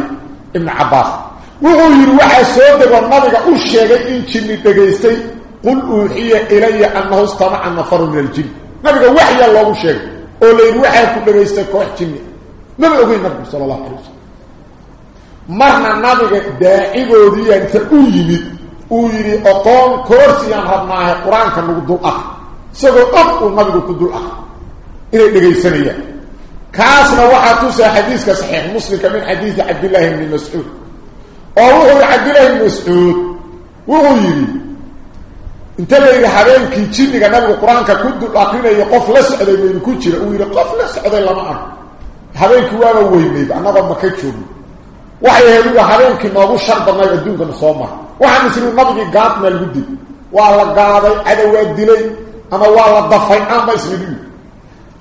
ibni cabbaas wuxuu yidhi waxaa soo degoo nabiga u sheegay in jinni dhegaystay qul uuxiya ilaya annahu istamaca nafaru min aljin nabiga waxyaa loogu sheegay oo la yidhi waxaa ku dhegaystay koox jinni maba ogeyn nabigu sala allahu calay wasalam marna nabiga daacigoodiiya inta u yimid uu yidhi oqoon koorsiyaan rabnaahe qur-aanka nagu dul ah isagoo og uu nabigu ku dul ah inay dhegaysanayaan kaasna waxaa tusaa xadiiska saxiix muslimka min xadiidi cabdillaahi bni mascuud oo wuxuu yihi cabdillahi bni mascuud wuxuu yidhi inta la yidhi habeenkii jinniga nabigu qur-aanka ku dul akrinayo qof la socday maynu ku jira uu yidhi qof la socday lama arko habeenkii waaba weynayba annagoo maka joogno وحيهم وحرين كما هو شرب ما يدين كن صوما وحن سن مضغ قاط ما الود ولا قاد عد ودلي اما والله ضفي ام بسبي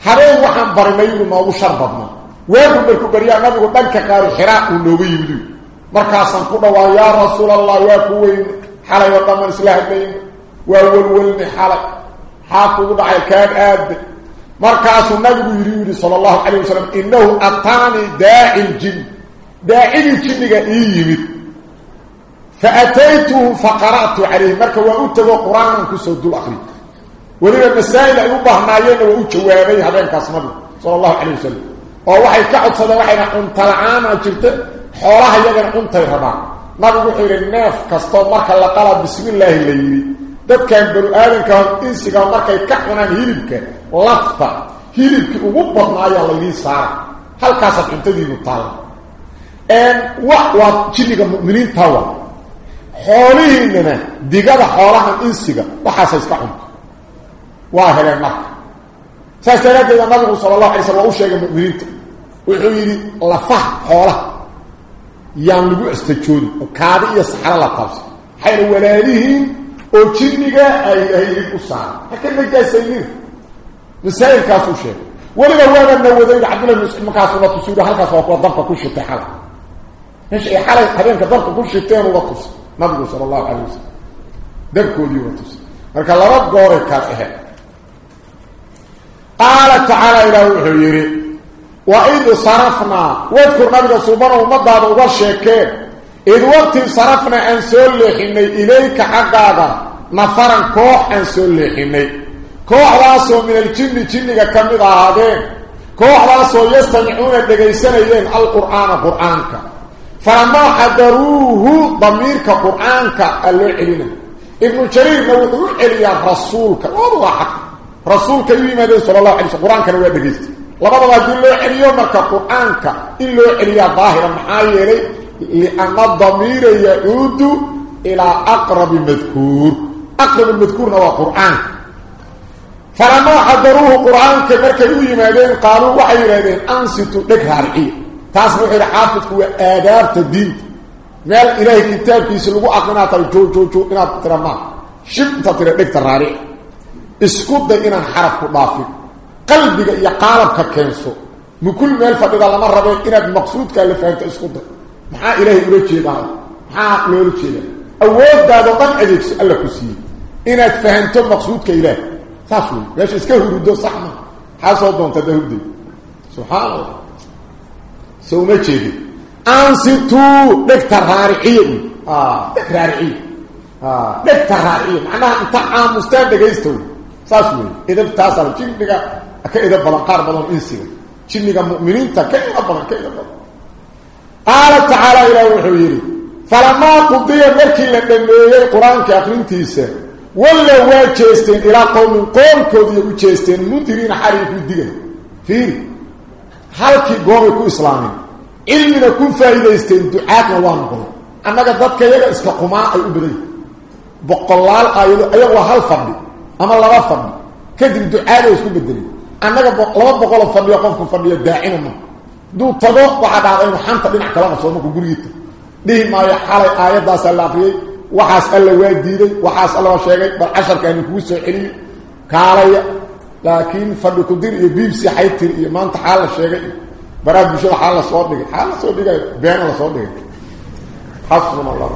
حرين وحن برمي ما هو شرب ما وين بركو بريا ما هو دنك قال حراء ونوي يدي مركا سن كو يا رسول الله يا كوي حلا يطمن سلاح الدين واول ول حلا حافظ دعى كان اد مركا سن نبي يري صلى الله عليه وسلم انه اتاني داعي الجن jinniga ii yimid فأتيته فقرأت عليه. مركا وأتغو قرآن كسو دول أخري. ولما مسائل أي أبهنايين وأتشوابي هذين كاسمه صلى الله عليه وسلم. ووحي كعد صدى وحينا أنت العانا جلت. حولها يغن أنت الربان نبي حير الناف كستو مركا لقال بسم الله يري دad كان بنو آدم كان إنسي كان مركا يكحونا هيربك لفتا hilibkii ugu badnaayaa laydii saara halkaasaad cuntadiinu taalla xoolahan insiga waxaasa iska cunto waa heleen marka saas daraaddeeda nabigu sala allahu alay slam waa u sheegay mu'miniinta wuxuu yidhi lafaha xoolaha yaan lagu astajoodi oo kaadi iyo saxaro la taabsa waxayna walaalihiin oo jinniga ay hilib u saara haka najaasaynina masaa'ilkaasuu sheegay weliba waaba nawadayda cabdullahi bin mascuud markaasuna tusuuhi halkaas waa kuwa dabka ku shitay xalay مش اي حالة حبين كبرت كل شيء ثاني وقص. نبي صلى الله عليه وسلم. ده كل يوم تص مرك لا رب غور كاته قال تعالى إلى الحير وإذ صرفنا واذكر نبي صبر ومضى أبو شيكه إذ وقت صرفنا أن سلخ ان إليك حقا ما فرن كو أن سلخ ان كو راس من الجن جن كم هذا كو راس يستمعون دغيسنين القرآن قرآنك. فلما حضروه ضمير كقرآنك اللي علينا ابن الشريف نوضع لي رسولك. والله حق رسولك يوم يدين صلى الله عليه وسلم. قرآنك نوضع لي لبدا ما يقول لي علي يوم كقرآنك إلو علي ظاهرا محايا لي لأن الضمير يعود إلى أقرب مذكور. أقرب المذكور هو قرآن. فلما حضروه قرآنك مركا يوم يدين قالوا وحي أنصتوا أنسي تاسمو خير حافظ كو آداب الدين قال إلهي كتاب في سلوغو أقنا تل جو جو جو إنا ترمى شب تطير بك تراري. اسكوت دا إنا حرف مضافي. قلبك إيا قالب كاكينسو مكل ميل فقد الله مرة بي إنا مقصود كاللي فانت اسكوت دا محا إلهي إلهي جيدا محا إلهي جيدا أول دادا قم عجيك سألة كسي إنا تفهمت مقصود كإلهي تاسوي. ليش اسكه هردو صحما حاسو دون تدهب دي. سبحان الله. Dheg raariciya dhegta raariciya macnaha inta aamustaan dhegaystow saas wey idabtaasaa jinniga ka ida badan qaar badan insiga jinniga mu'miniinta ka ida badan ka ida badan qaala tacaala ilaah wuxuu yidhi falamaa qudiya markii la dhameeyey qur-aanka akrintiisa walla waa jeesteen ilaa qowmin qoomkoodiiy u jeesteen mundiriina xarii ku digan fiiri halkii goobay ku islaameen cilmina ku faa'iidaysteen ducaadna waa noqday annaga dadka iyaga iska qumaa ay u badan yihin boqolaal aayado ayagoo hal fadhi ama laba fadhi kadib ducaada isku bedelay annaga laba boqoloo fadhiyo qofku fadhiyo daacina ma hadduu tago waxaa dhacda inuu xanta dhinac kala qabsoo markuu gurigiita dhihi maayo xalay aayadaasaa la aqriyey waxaas alla waa diiday waxaas alla waa sheegay bal casharkaani kugu soo celiyo kaalaya laakiin fadhi kudir iyo biibsi xaytir iyo maanta xaal la sheegay baraha bulshada xaal la soo dhigay xaal la soo dhigay beena la soo dhigay xasbuna allah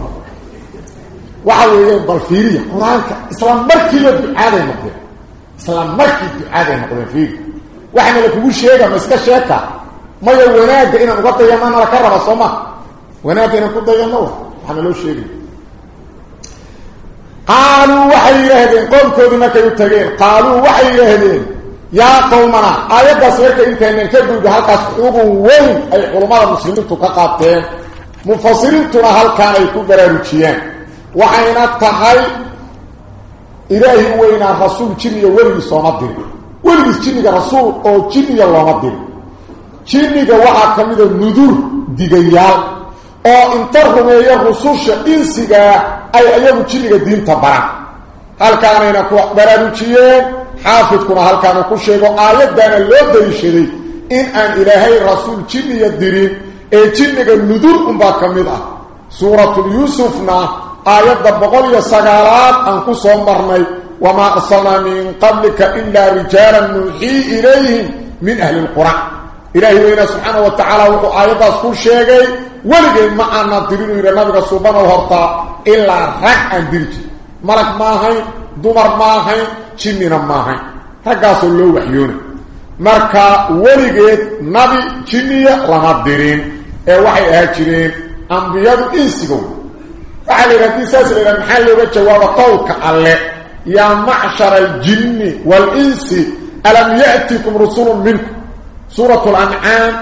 waxa weeyaan bal fiiriya qur-aanka isla markiiba ducaaday noqdeen isla markii ducaaday noqdeen fiiri waxaana la kugu sheega ma iska sheeka maya wanaagga inaan uga dayano nala ka raba soo ma wanaagga inaan ku dayano waxaana loo sheegay qaaluu waxay yidhaahdeen qoomkoodii markay u tageen qaaluu waxay yidhaahdeen yaa qowmana aayaddaas markay intaynan ka gudba halkaas xugun weyn ay culummada muslimiintu ka qaateen mufasiriintuna halkaan ay ku baraarujiyeen waxayna tahay ilaahi weynaa rasuul jinniya weligii sooma dirin weligiis jinniga rasuul oo jinniya looma dirin jinniga waxaa ka mida nudur digayaal oo inta rumeeya rususha insigaa ay ayagu jinniga diinta xaafidkuna halkaanu ku sheego aayaddaana loo daliishaday in aan ilaahay rasuul jinniya dirin ee jinniga nudur unbaa ka mid ah suuratulyuusufna aayadda boqol iyo sagaalaad aan ku soo marnay wamaa arsalnaa min qablika ilaa rijaalan nuuxii ilayhim min ahli lqura ilaahi weyna subxaana wa tacaala wuxuu aayaddaas ku sheegay weligeed ma aanan dirin uu yidhi nabiga suubanow hortaa ilaa rag aan diri jir malag ma ahayn dumar ma ahayn jinnina ma ahayn raggaasoo loo waxyoona marka weligeed nabi jinniya lama dirin ee waxay ahaa jireen ambiyadu insigow waxaa la yidhaha hadii saas la yidhaha maxaa looga jawaaba qowlka alle yaa macshara aljinni waalinsi alam ya'tikum rusulun minkum suuratu lancaam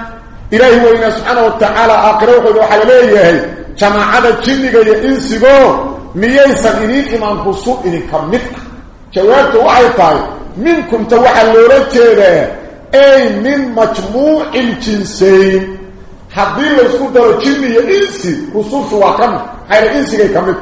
ilaahi weyna subxaana wa tacaala aakhira wuxuuda waxaa la leeyahay jamaacada jinniga iyo insigo rusul idinka mid ah jawaabtu waxay tahay minkumta waxaa loola jeedaa أي من مجموع الجنسين mid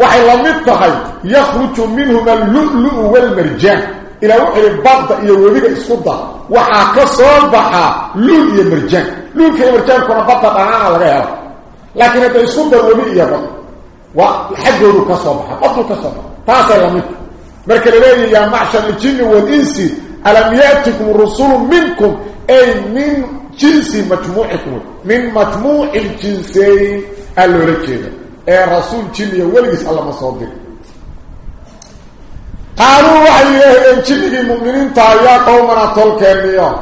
waxay la mid tahay yakhruju minhuma allulu walmarjaan ilaa wuxuu yidhi badda iyo webiga isku dar waxaa ka soo baxaa luul iyo marjaan luulka iyo marjaankuna badda dhanaana laga helo laakiin hadday isku dar webi iyo bad وحجر كصبح قط كصبح. تاسر لمك مركلي يا معشر الجن والإنس ألم يأتكم رسول منكم؟ أي من جنس مجموعكم من مجموع الجنسين الركين أي رسول جن يولد على مصادر. قالوا عليه إن جن المؤمنين تعيا قومنا تلك اليوم.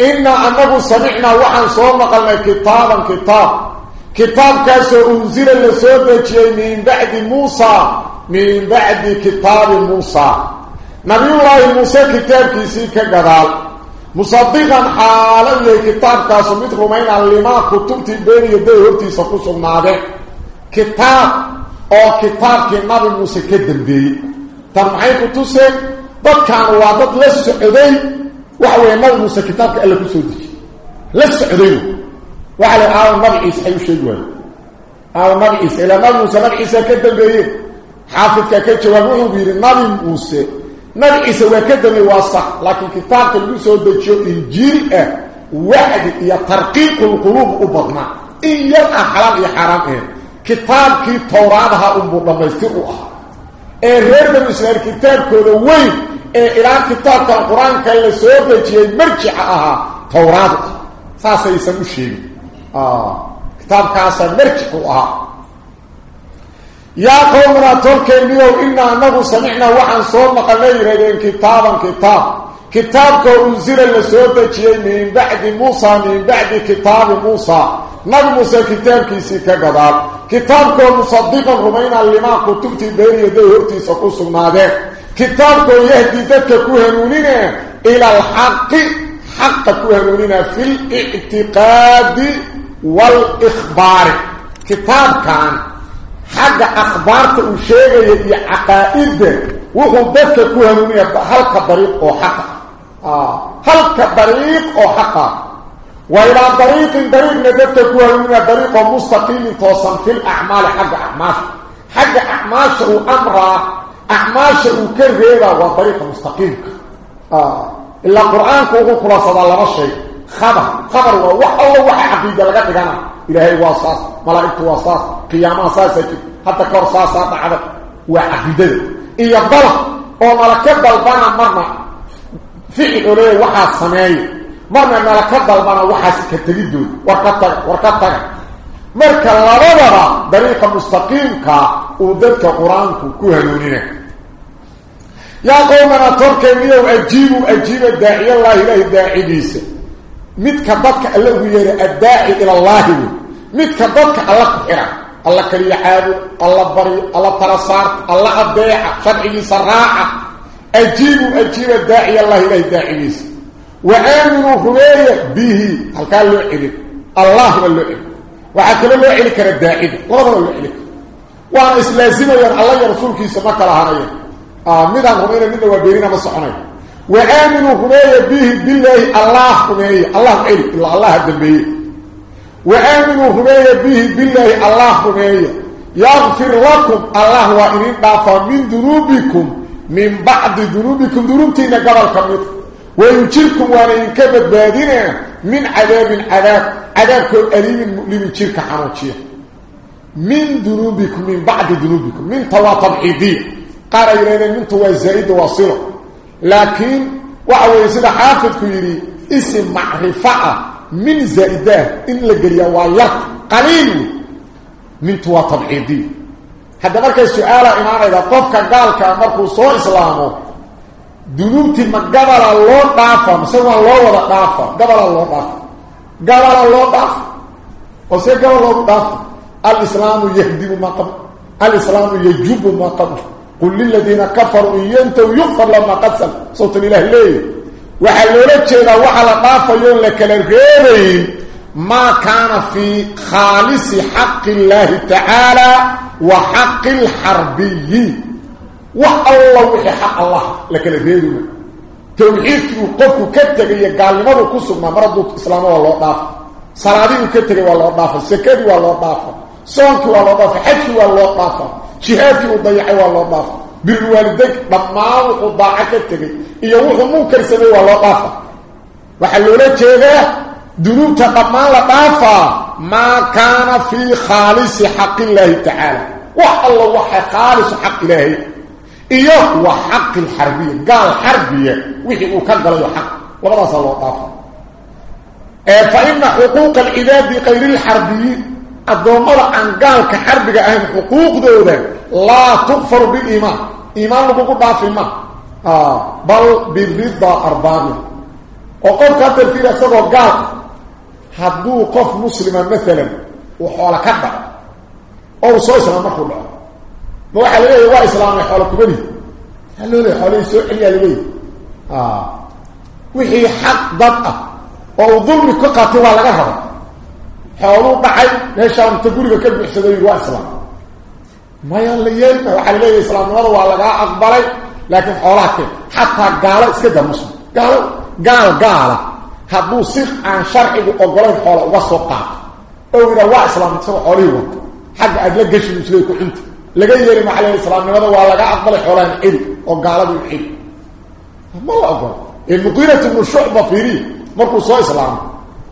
إنا أنه سمعنا وحن صور قال كتابا كتابا كتاب كاسو أنزل لسودة من بعد موسى من بعد كتاب موسى. نبي الله موسى كتاب كيسي كقدال مصدقا حالا كتاب كاسو مد رمينا لما كتبت بين يدي هرتي سقوص النادي. كتاب أو كتاب كي نبي موسى كدن بي تنمحي كتوسي ضد كانوا وعدد لسعودي وحوى نبي موسى كتاب كألا كسودي. لسعودي وعلى آل نبي عيسى حيو شيء آل نبي عيسى إلا نبي موسى نبي عيسى كدن بي حافظ كاكيتش وقوه بيري. نبي موسى. نبي عيسى وكدمي واصح لكن كتابك اللي سو دجو إنجيل أه. وعد. يا ترقيق القلوب وبطنا إن يرى حلال يا حرام أه. كتابك تورادها ام دميسترها ee reer bani israa'iil kitaabkooda weyn ee ilaa kitaabka quraanka la soo dejiyay marjica ahaa tawraad saasaysan u ah kitaabkaas marjic u ahaa يا قومنا تركينيو إنا أنه سمعنا وحن صوم قليل كتابا كتاب. كتابك أنزل لسودة من بعد موسى من بعد كتاب موسى. نبي موسى كتاب كيسي كقدار كتابك مصدقا رمينا لما كتبت بين يدي هرتي سقوص ماذا كتابك يهدي ذلك كهنونين إلى الحق. حق كهنونين في الاعتقاد والإخبار. كتاب كان حق أخبارته وشيغي يا عقائده وهو دفك كوهنونية هلك طريق أو حق آه. هلك طريق أو وإلى طريق طريق ندفك كوهنونية طريق مستقيم توصل في الأعمال حق أعماش. حق أعماش وأمر أعماش وكرهيرا وطريق مستقيم. آه. إلا القرآن كوهو خلاصة الله مشي خبر. خبر ووح الله وحي عقيدة لغا تغانا. إلهي واصاص ملائكة واصاص قيامة أساسك حتى كورساسا بعد وعقيدة إيا الضلق وملكة ضلبانا مرنا. فعل أوليه وحا السماية مرنا ملكة ضلبانا وحا وركتك وركتك مركا لربرا طريقة مستقيمك وددك قرآنك كوهنونين يا قومنا تركي ميو أجيبوا أجيب الداعي. الله إله الداعي ديسه midka dadka alla ugu yeeray adaaci ila allah midka dadka alla ku xira alla kaliya caado alla bari alla tarasaar alla adeeca sharcigiisa raaca ajiibu ajiiba daaci allah ilaahi daacigiisa wa aaminu hubeeya bihi halkaa loo celin allah ba loo celin waxaa kaloo loo celi kara daacida labadaba loo celi kara waana islaazimayaan alla iyo rasuulkiisa ma kala hanayaan midaan rumayna midna waa beenina ma soconayo وآمنوا همية به بالله الله همية الله علم إلا الله الدنبي وآمنوا همية به بالله الله همية يغفر لكم. الله وإنين دافا من ذنوبكم. من بعد ذنوبكم. ذنوبتين قبل كمت ويجيركم وإن كبت بادنا من عذاب عذاب عذابكم أليم المؤلم تشيرك حنوتشيه من ذنوبكم. من بعد ذنوبكم. من تواطب عيدية قال إلينا من توا لكن وعوي سيدة حافظ كيري اسم معرفة من زائدة إن لغريا وايا قليل من تو طبيعي هذا مركز السؤال ايمان إذا قفك قالك مركو سو اسلامو ذنوبتي مقبل الله ضافا مسوى الله ولا ضافا قبل الله ضافا قبل الله ضافا وسي قبل الله يهدم ما قبل. الإسلام يجب ما قبل. قل للذين كفروا إن ينتوا يغفر لما قد صوت الإله ليه؟ وحلولت جيدا وحل طافيون لك الغيرين ما كان في خالص حق الله تعالى وحق الحربي. والله وحي حق الله لك الغيرين tawxiidkii uu qofku ka tegay iyo gaalnimadu ku sugnaa mar hadduu islaamo waa loo dhaafa salaadii uu ka tegay waa loo dhaafa sakadii جهادي وضيعي والله ضافه بالوالدك ضمانه وضاعك تبي يوه ممكن سبي والله ضافه وحلولة جهه دونو تقمان لطافا ما كان في خالص حق الله تعالى. والله وحي خالص حق الله إيه هو حق الحربية. قال حربية. وحي أكدر حق. وقال صلى إيه، فإن حقوق الإباد غير الحربيين gaalka xarbiga ahayn xuquuqdooda laa tukfaru biliimaan iimaan lagugu dhaafi ma bal birida arbaabi oo qofka hadda fiir isagoo gaal hadduu qof muslima maalan uu xoola ka dhaco oo uu soo islaam markuu dhaco ma waxaa laleeyahy waa islaamay aa loo leey xoolahii soo celiyaa laleeyahy wixii xaq dad ah oo uu dulmi ka qaatay waa laga raba xooluu dhacay meeshaan inta guriga ka buuxsaday waa islaam maya la yeelma waxaa laleeyahay islaamnimada waa lagaa aqbalay laakiin xoolaha keen xataa gaalo iska da muslim gaalo gaal gaala hadduu si aan sharcigu ogolayn xoola uga soo qaato oo yidhaa waa islaam isagoo xoolihii wato xagga aad la geshi isle ku cunta laga yeeli maxaa leeyahay islaamnimada waa laga aqbalay xoolahan celi oo gaaladii u celi ma la ogola ee muqiirat ibnu shucba fiiriya markuu soo islaamo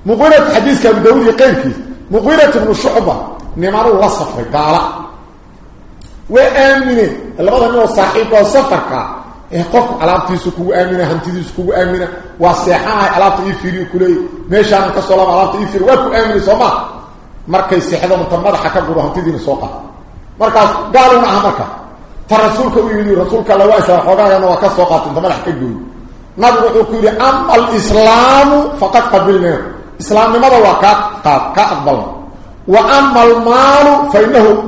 مغيرة حديث كابو داود يقين كيس مغيرة ابن الشعبة نمارو وصفه قال. وآمنة. البعض أنه صاحب وصفك احقف إيه علابتي سكو آمنة هنتدي سكو آمنة. وصيحاها علابتي إفيري كلي. ماشا نقص الله علابتي إفيري وكو آمنة سوما مركي سيحدا متمرحة كبرو هنتدي نسوقا مركز قالوا معها مركا فرسولك ويولي رسولك الله وإسا وقاها أنه وكسوقات انتمرح كبرو نبو حكولي أما الإسلام فقط قبلناه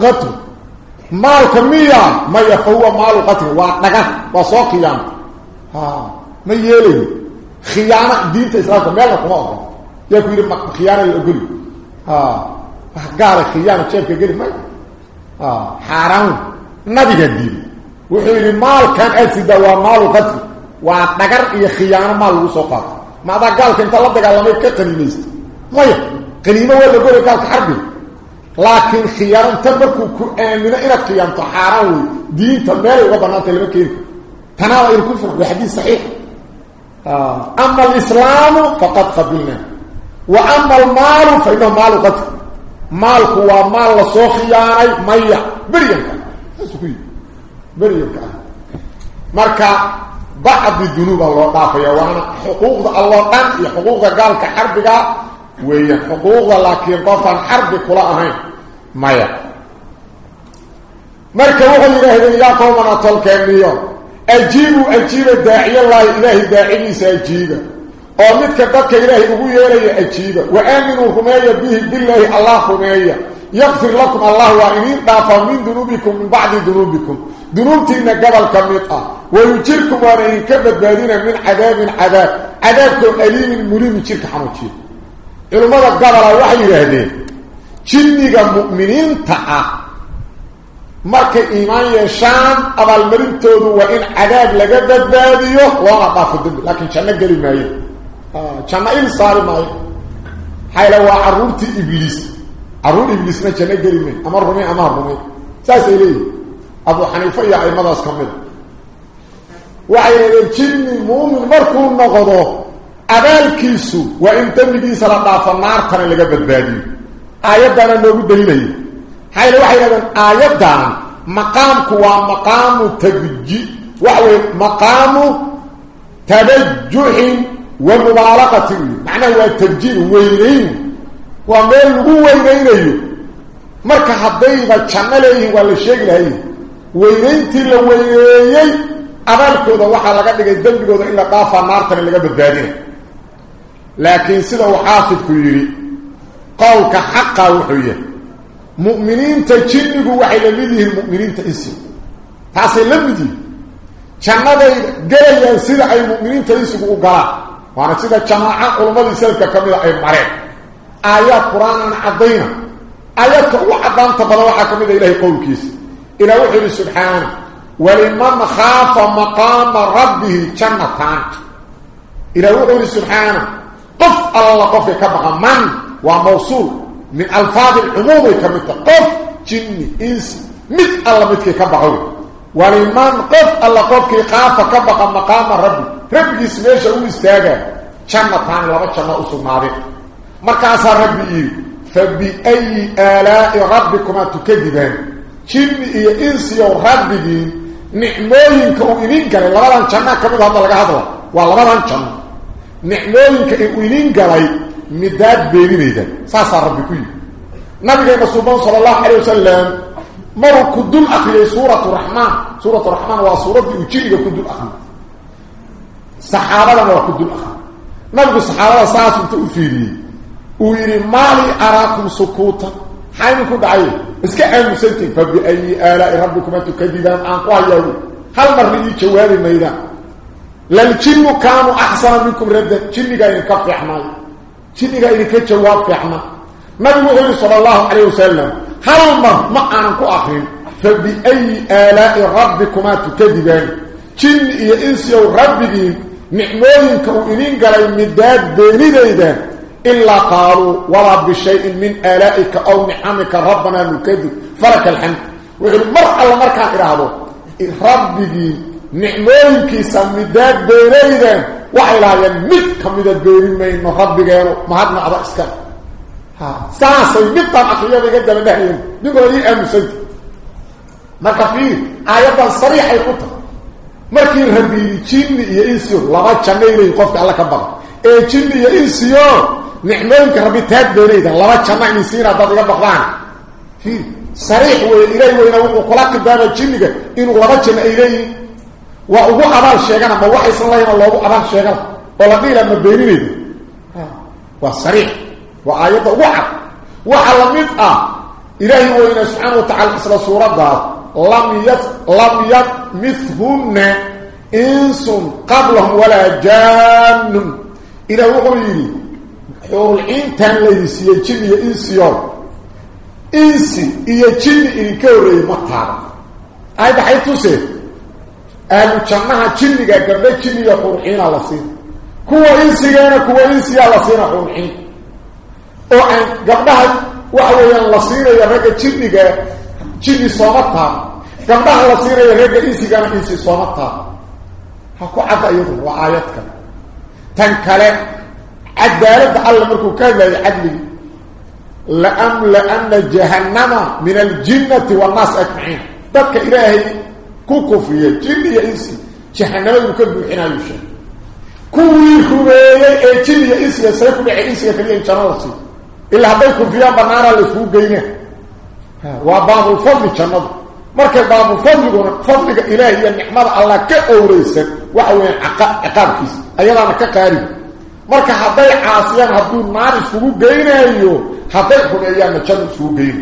qatl maalka miya maya fa huwa maalu qatli waa dhagan waa soo khiyaano ma yeelayo khiyaano diinta islaamka meelna kuma ogolo yaa ku yidhi khiyaana la ogoli wax gaala khiyaano jeebka geli maya xaaraan nabiga diiday wuxuu yidhi maalkan aad sidaa waa maalu qatli waa dhagar iyo khiyaano maal lagu soo qaato ما ذا قال كنت لا دغالمه كقليمه مي قليمه طيب، ولا قول قال حرب لكن خيار تبكو كامن ان قيام طهاره دين تبال وبنات المكين كان يركف بحديث صحيح. آه، أما الإسلام فقد قبلنا. وأما المال فإنه مال قد مال هو مال الصخيار مية. بريم. بريم مركه بعض الذنوب الله ضعف يا وأنا حقوق الله قام يا حقوق قالك حربك. وهي حقوق لكن ضعف الحرب كلها هي مايا. مركه وهو الله اللي قام أنا طول كان يوم اجيبوا اجيبوا داعي الله إلهي داعي ساجيبا أو مثل دبك إلهي أبو يلهي اجيبا وآمنوا رميه به بالله الله رميه يغفر لكم الله وامين ضعف من ذنوبكم من بعض ذنوبكم. ذنوبتي من قبل كميطه ويجركم على إن كبت بادينا من عذاب عذاب. عذابكم أليم مريم يجرك حموتي. إلو ماذا قال على وحي رهدين جنيك المؤمنين تعا مرك إيمان يشان أبا المريم تودوا وإن عذاب لقبت باديوه وأنا قاف الدنب لكن كان نقري معي كان آه، إل صار معي حيلا هو عرورتي إبليس. عرور إبليسنا كان نقري معي أمر رمي أمر رمي ساس إليه أبو حنيفة يعي مضاس كمله noqdo abaalkiisu waa in dembigiisa la dhaafo naartana laga badbaadiyo aayaddaana noogu daliilaya حيث waxay yidhahdeen aayaddan maqaamku waa maqaamu tabji waxa weye maqaamu tabajuxin wa mubaalaqatin macnaha waa tabjiin weynayn waa meel lagu weynaynayo marka haddayba janno leeyihiin waa la sheegi lahay weynayntii la weyneeyey abaalkooda waxaa laga dhigay dembigooda in la dhaafaa naartana laga badbaadina laakiin sida uu xaafidku yidhi qowlka xaqa wuxuu yahay mu'miniinta jinnigu waxay la mid yihiin mu'miniinta insiga taasay la mid yihiin jannaday gelayaan sida ay mu'miniinta insigu u galaan waana sida jamaaca culummadii salafka ka mida ay mareen aayaad qur-aanan caddayna aayaadka ugu caddaanta badan waxaa ka mid a ilahay qowlkiisa ilah wuxuu yidhi subxaana waliman khaafa maqaama rabbihi jannataan إلى وحول سبحانه قف الله قف كبغى من؟ وموصول. من ألفاظ العموم كمثل قف جني إنس. مثل الله مثل كبغى ولمن قف الله قف قاف كبغى مقام ربي. ربي اسمه هو استاغا جنة ثاني لما جنة أسماره مركز ربي فبأي آلاء ربكما تكذبان. جني إنس يو ربي نعموينك وإنين قال لبدان جنة كمثل هذا لغا هذا ولبدان جنة نعموينك وإنين قال مداد بينيدا ساسا ربي كوي نبي صلى الله عليه وسلم مروا كدل أخي سورة الرحمن سورة الرحمن وسورة وجيري كدل أخي صحابة مروا كدل أخي نبي الصحابة ساس تؤفيري ويري مالي أراكم سكوتا حين كنت عايز. اسكا عين مسلتين فبأي آلاء ربكم تكذبان أنقوا يوم هل مرمي جواب الميدان للجن كانوا أحسن منكم ردا. جن قاين كفي حماي. جن قاين كجواب حماي؟ نبي صلى الله عليه وسلم. هل مر ما أنكو أخرين فبأي آلاء ربكما تكذبان جن إيا إنسي ربكين نعموين كوئنين قالوا مداد بيني ديدان إلا قالوا ولا بشيء من آلائك أو نحمك ربنا نكذب فلك الحمد. وقال مرحة لمرحة إرهابه ربي دي نعمينك سمدات بيريدا وعلى يمت كمدات بيرين ما إنه ربي قالوا. ما هدنا أبا إسكال ساسا يمتا أخي يبقى جدا من أهلهم نقول إيه أمو سيد؟ مرحة فيه آياتا صريحة يقول مرحة ربي يجيني يا إنسيو. لغاية شميني يقفك على كبار يجيني إيه يا إنسيو. محلينك ربي تاد بريده لما تشمعني سيرا بغلا بغلان في صريح وإلي وإنه وقلاك دانا جميك إنه لما تشمع إلي. وأبو أبال شيئنا ما وحي صلى الله عليه وسلم أبو أبال شيئنا ولقي لما بريده وصريح. وآياته وحب وحل مفأة إلهي وإنه سبحانه وتعالى أسرى سورة دار. لم يت لم يت مثلهم إنس قبلهم ولا جان. إلى وقيل حور العين تان ليس يجن إنس يوم إنس يجن إن كوري مطار أي بحيث سي أهل جنها جن قبل جن يحور العين على سين كوا إنس يانا كوا إنس على سين حور العين ragga jinniga jinni soomataa gabdhaha la siinayo ragga insigana insi soomataa ha ku cadda iyadu waa aayad kale tan kale wannaas ajmaciin dadka ilaahay ku kufriya jinni iyo insi jahannama inuu ka buuxinayo sheeg kuwii rumeeyey ee jinni iyo insiga say ku dhacay insiga kaliya in janno la siiyo إلا هديكم فيها بنارا لسوق جينه وباب الفضل جنده markay baabu fadligu fadliga ilaahi iyo nicmada allah ka awreysan waxa weyn aqaabkiis ayadana ka qaari marka haday caasiyaan haduu naar isugu geynayo haday xuneeyaan janno isugu geyn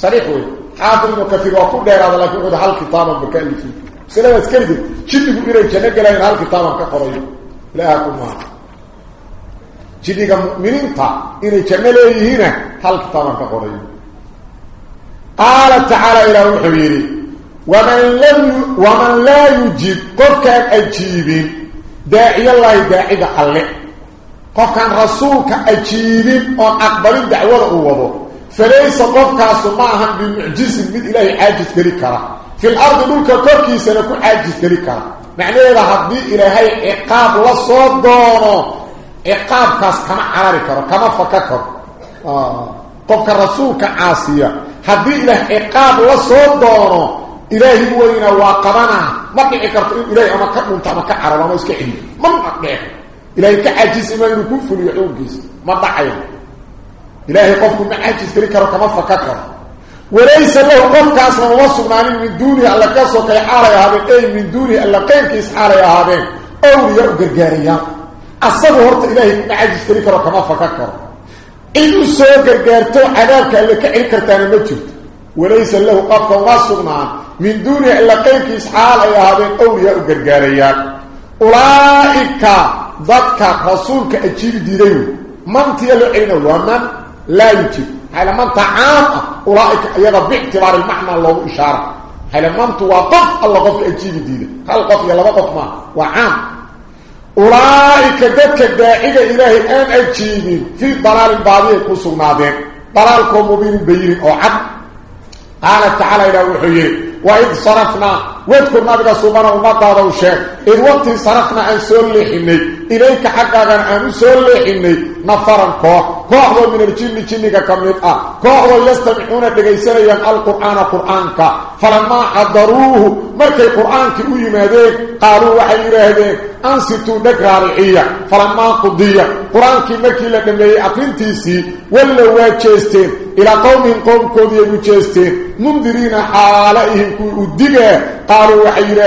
sariix weey xaafid inuu kafiga ku dheeraada laakiin wuxuu hal kitaaban bakalifi silaa iskaydi jidigu inay janno galaan hal kitaaban ka qorayo ilaaha kuma جديغا مؤمنينتا إني جنة ليهينا هل كتابا كقريب قال تعالى إلى وحبيري ومن, قف كان قف كان رسولك أجيب وأن أقبل الدعوة أوضه فليس قف كاسماها بمعجز من إله عاجز كريكرا في الأرض دولك كركي سنكون عاجز كريكرا معنى إذا هدي إلهي عقاب لصوت دونه عقابكاس كما عراري كرو كما فككر آه. قفك الرسول كعاسية هدي إله عقاب لصوت دونه إلهي وين واقبنا. ما بيعكرت إلهي أما كأمنت أما كعرب أما يسكحني ما بيعكر إلهي كعجيز إما يركون فليعون جيز ما ضعيه إلهي قفكم معاجز كريكرو كما فككر وليس له قفك أصلا وصفنا من دوني ألا كاسو كي حالي هذين أي من دوني ألا قيل كيس حالي هذين أولياء قرقاريان asagu horta ilaahay ma cajis kari karo kama faka karo inuu soo gargaarto cadaabka alle ka celi kartaana ma jirto walaysa lahu qafka uma sugnaan min duuni ila qayrkiis rasuulka ajiibi diiday mantiya loo celina waa man laa yujib. حيلا من تعام أولئك أيضا باعتبار المعنى الله إشارة حيلا من توقف الله قف أجيب دينه هل قف يلا قف ما وعام أولئك ذاتك الداعية إلهي أن أجيبين في ضلال بعضيه كسونادين ضلالكم مبين بيين أو عد قال تعالى إلى وحيه وإذ صرفنا واذكر نبغى سبحانه ومضى وشاك إذ وقت صرفنا أن سلحني إليك حقا أن سلحني نفرا كوح كوح من الجن جنك كميت. كوح يستمعون دقيسريا القرآن قرآنك. فلما حضروه مركي القرآن كي ماذيك قالوا وحي رهدين أنستوا نكرا رعية فلما قضية. قرآن كي مركي لدمي أقنتيسي ولا واجيستين إلى قوم قوم كودي وجيستين منذرين حالئهم أدقى. قالوا وحي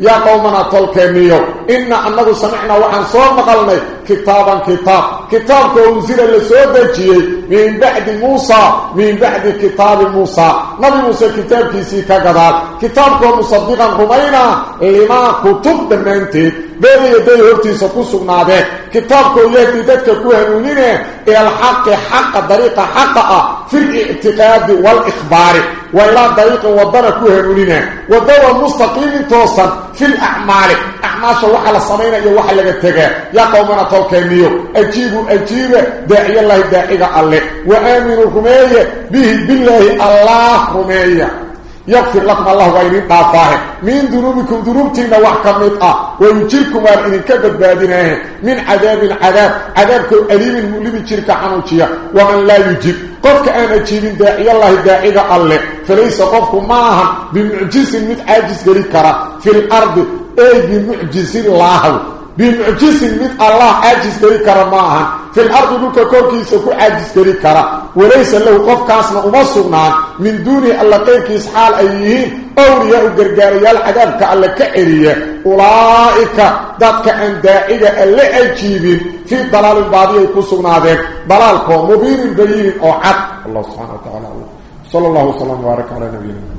يا قومنا طلقينيو إن أنه سمعنا وحن صور مقلنا كتابا كتاب. كتاب كونزل لسودجي من بعد موسى. من بعد كتاب موسى. نبي موسى كتاب كيسي كقدال كتاب مصدقا رمينا. لما كتب دمانتي بين يدي هرتي سكسونا به كتاب يهدي ذاتك كوهنونين إلى الحق حق طريقة حق في الاعتقاد والإخبار وإلى طريق وضنا كوهنونين ودوى مستقيم توصل في الأعمال. أعمال وحل الصمين إيا وحل لغتك يا قومنا طولكينيو أجيبوا أجيبوا. داعي الله داعي الله وآمنوا رمية به بالله الله رمية. يغفر لكم الله وإنين طافاه من ذنوبكم ذنوبتين وحكمت ويجيركم وإنين كبت بادناه من عذاب العذاب عذابكم أليم المؤلم شركة حنوشية ومن لا يجيب. قفك أنا أجيب داعي الله داعي الله. فليس قفكم معها بمعجز متعاجز قريكرة في الأرض أي بمعجز الله. بمعجز مثل الله عاجز كري كرا في الأرض دولك كوركيس كو عاجز كري كرا. وليس له قف كاسنا أمصرنا من دون الله كيركيس حال أيهين أولياء قرقاريال عذابك الله كعرية. أولئك ذاتك أن دائقة اللي أجيبين. في ضلال البعضية كسونا ذلك ضلالكم مبين بيين أو حق الله سبحانه وتعالى. صلى الله وسلم وبارك على نبينا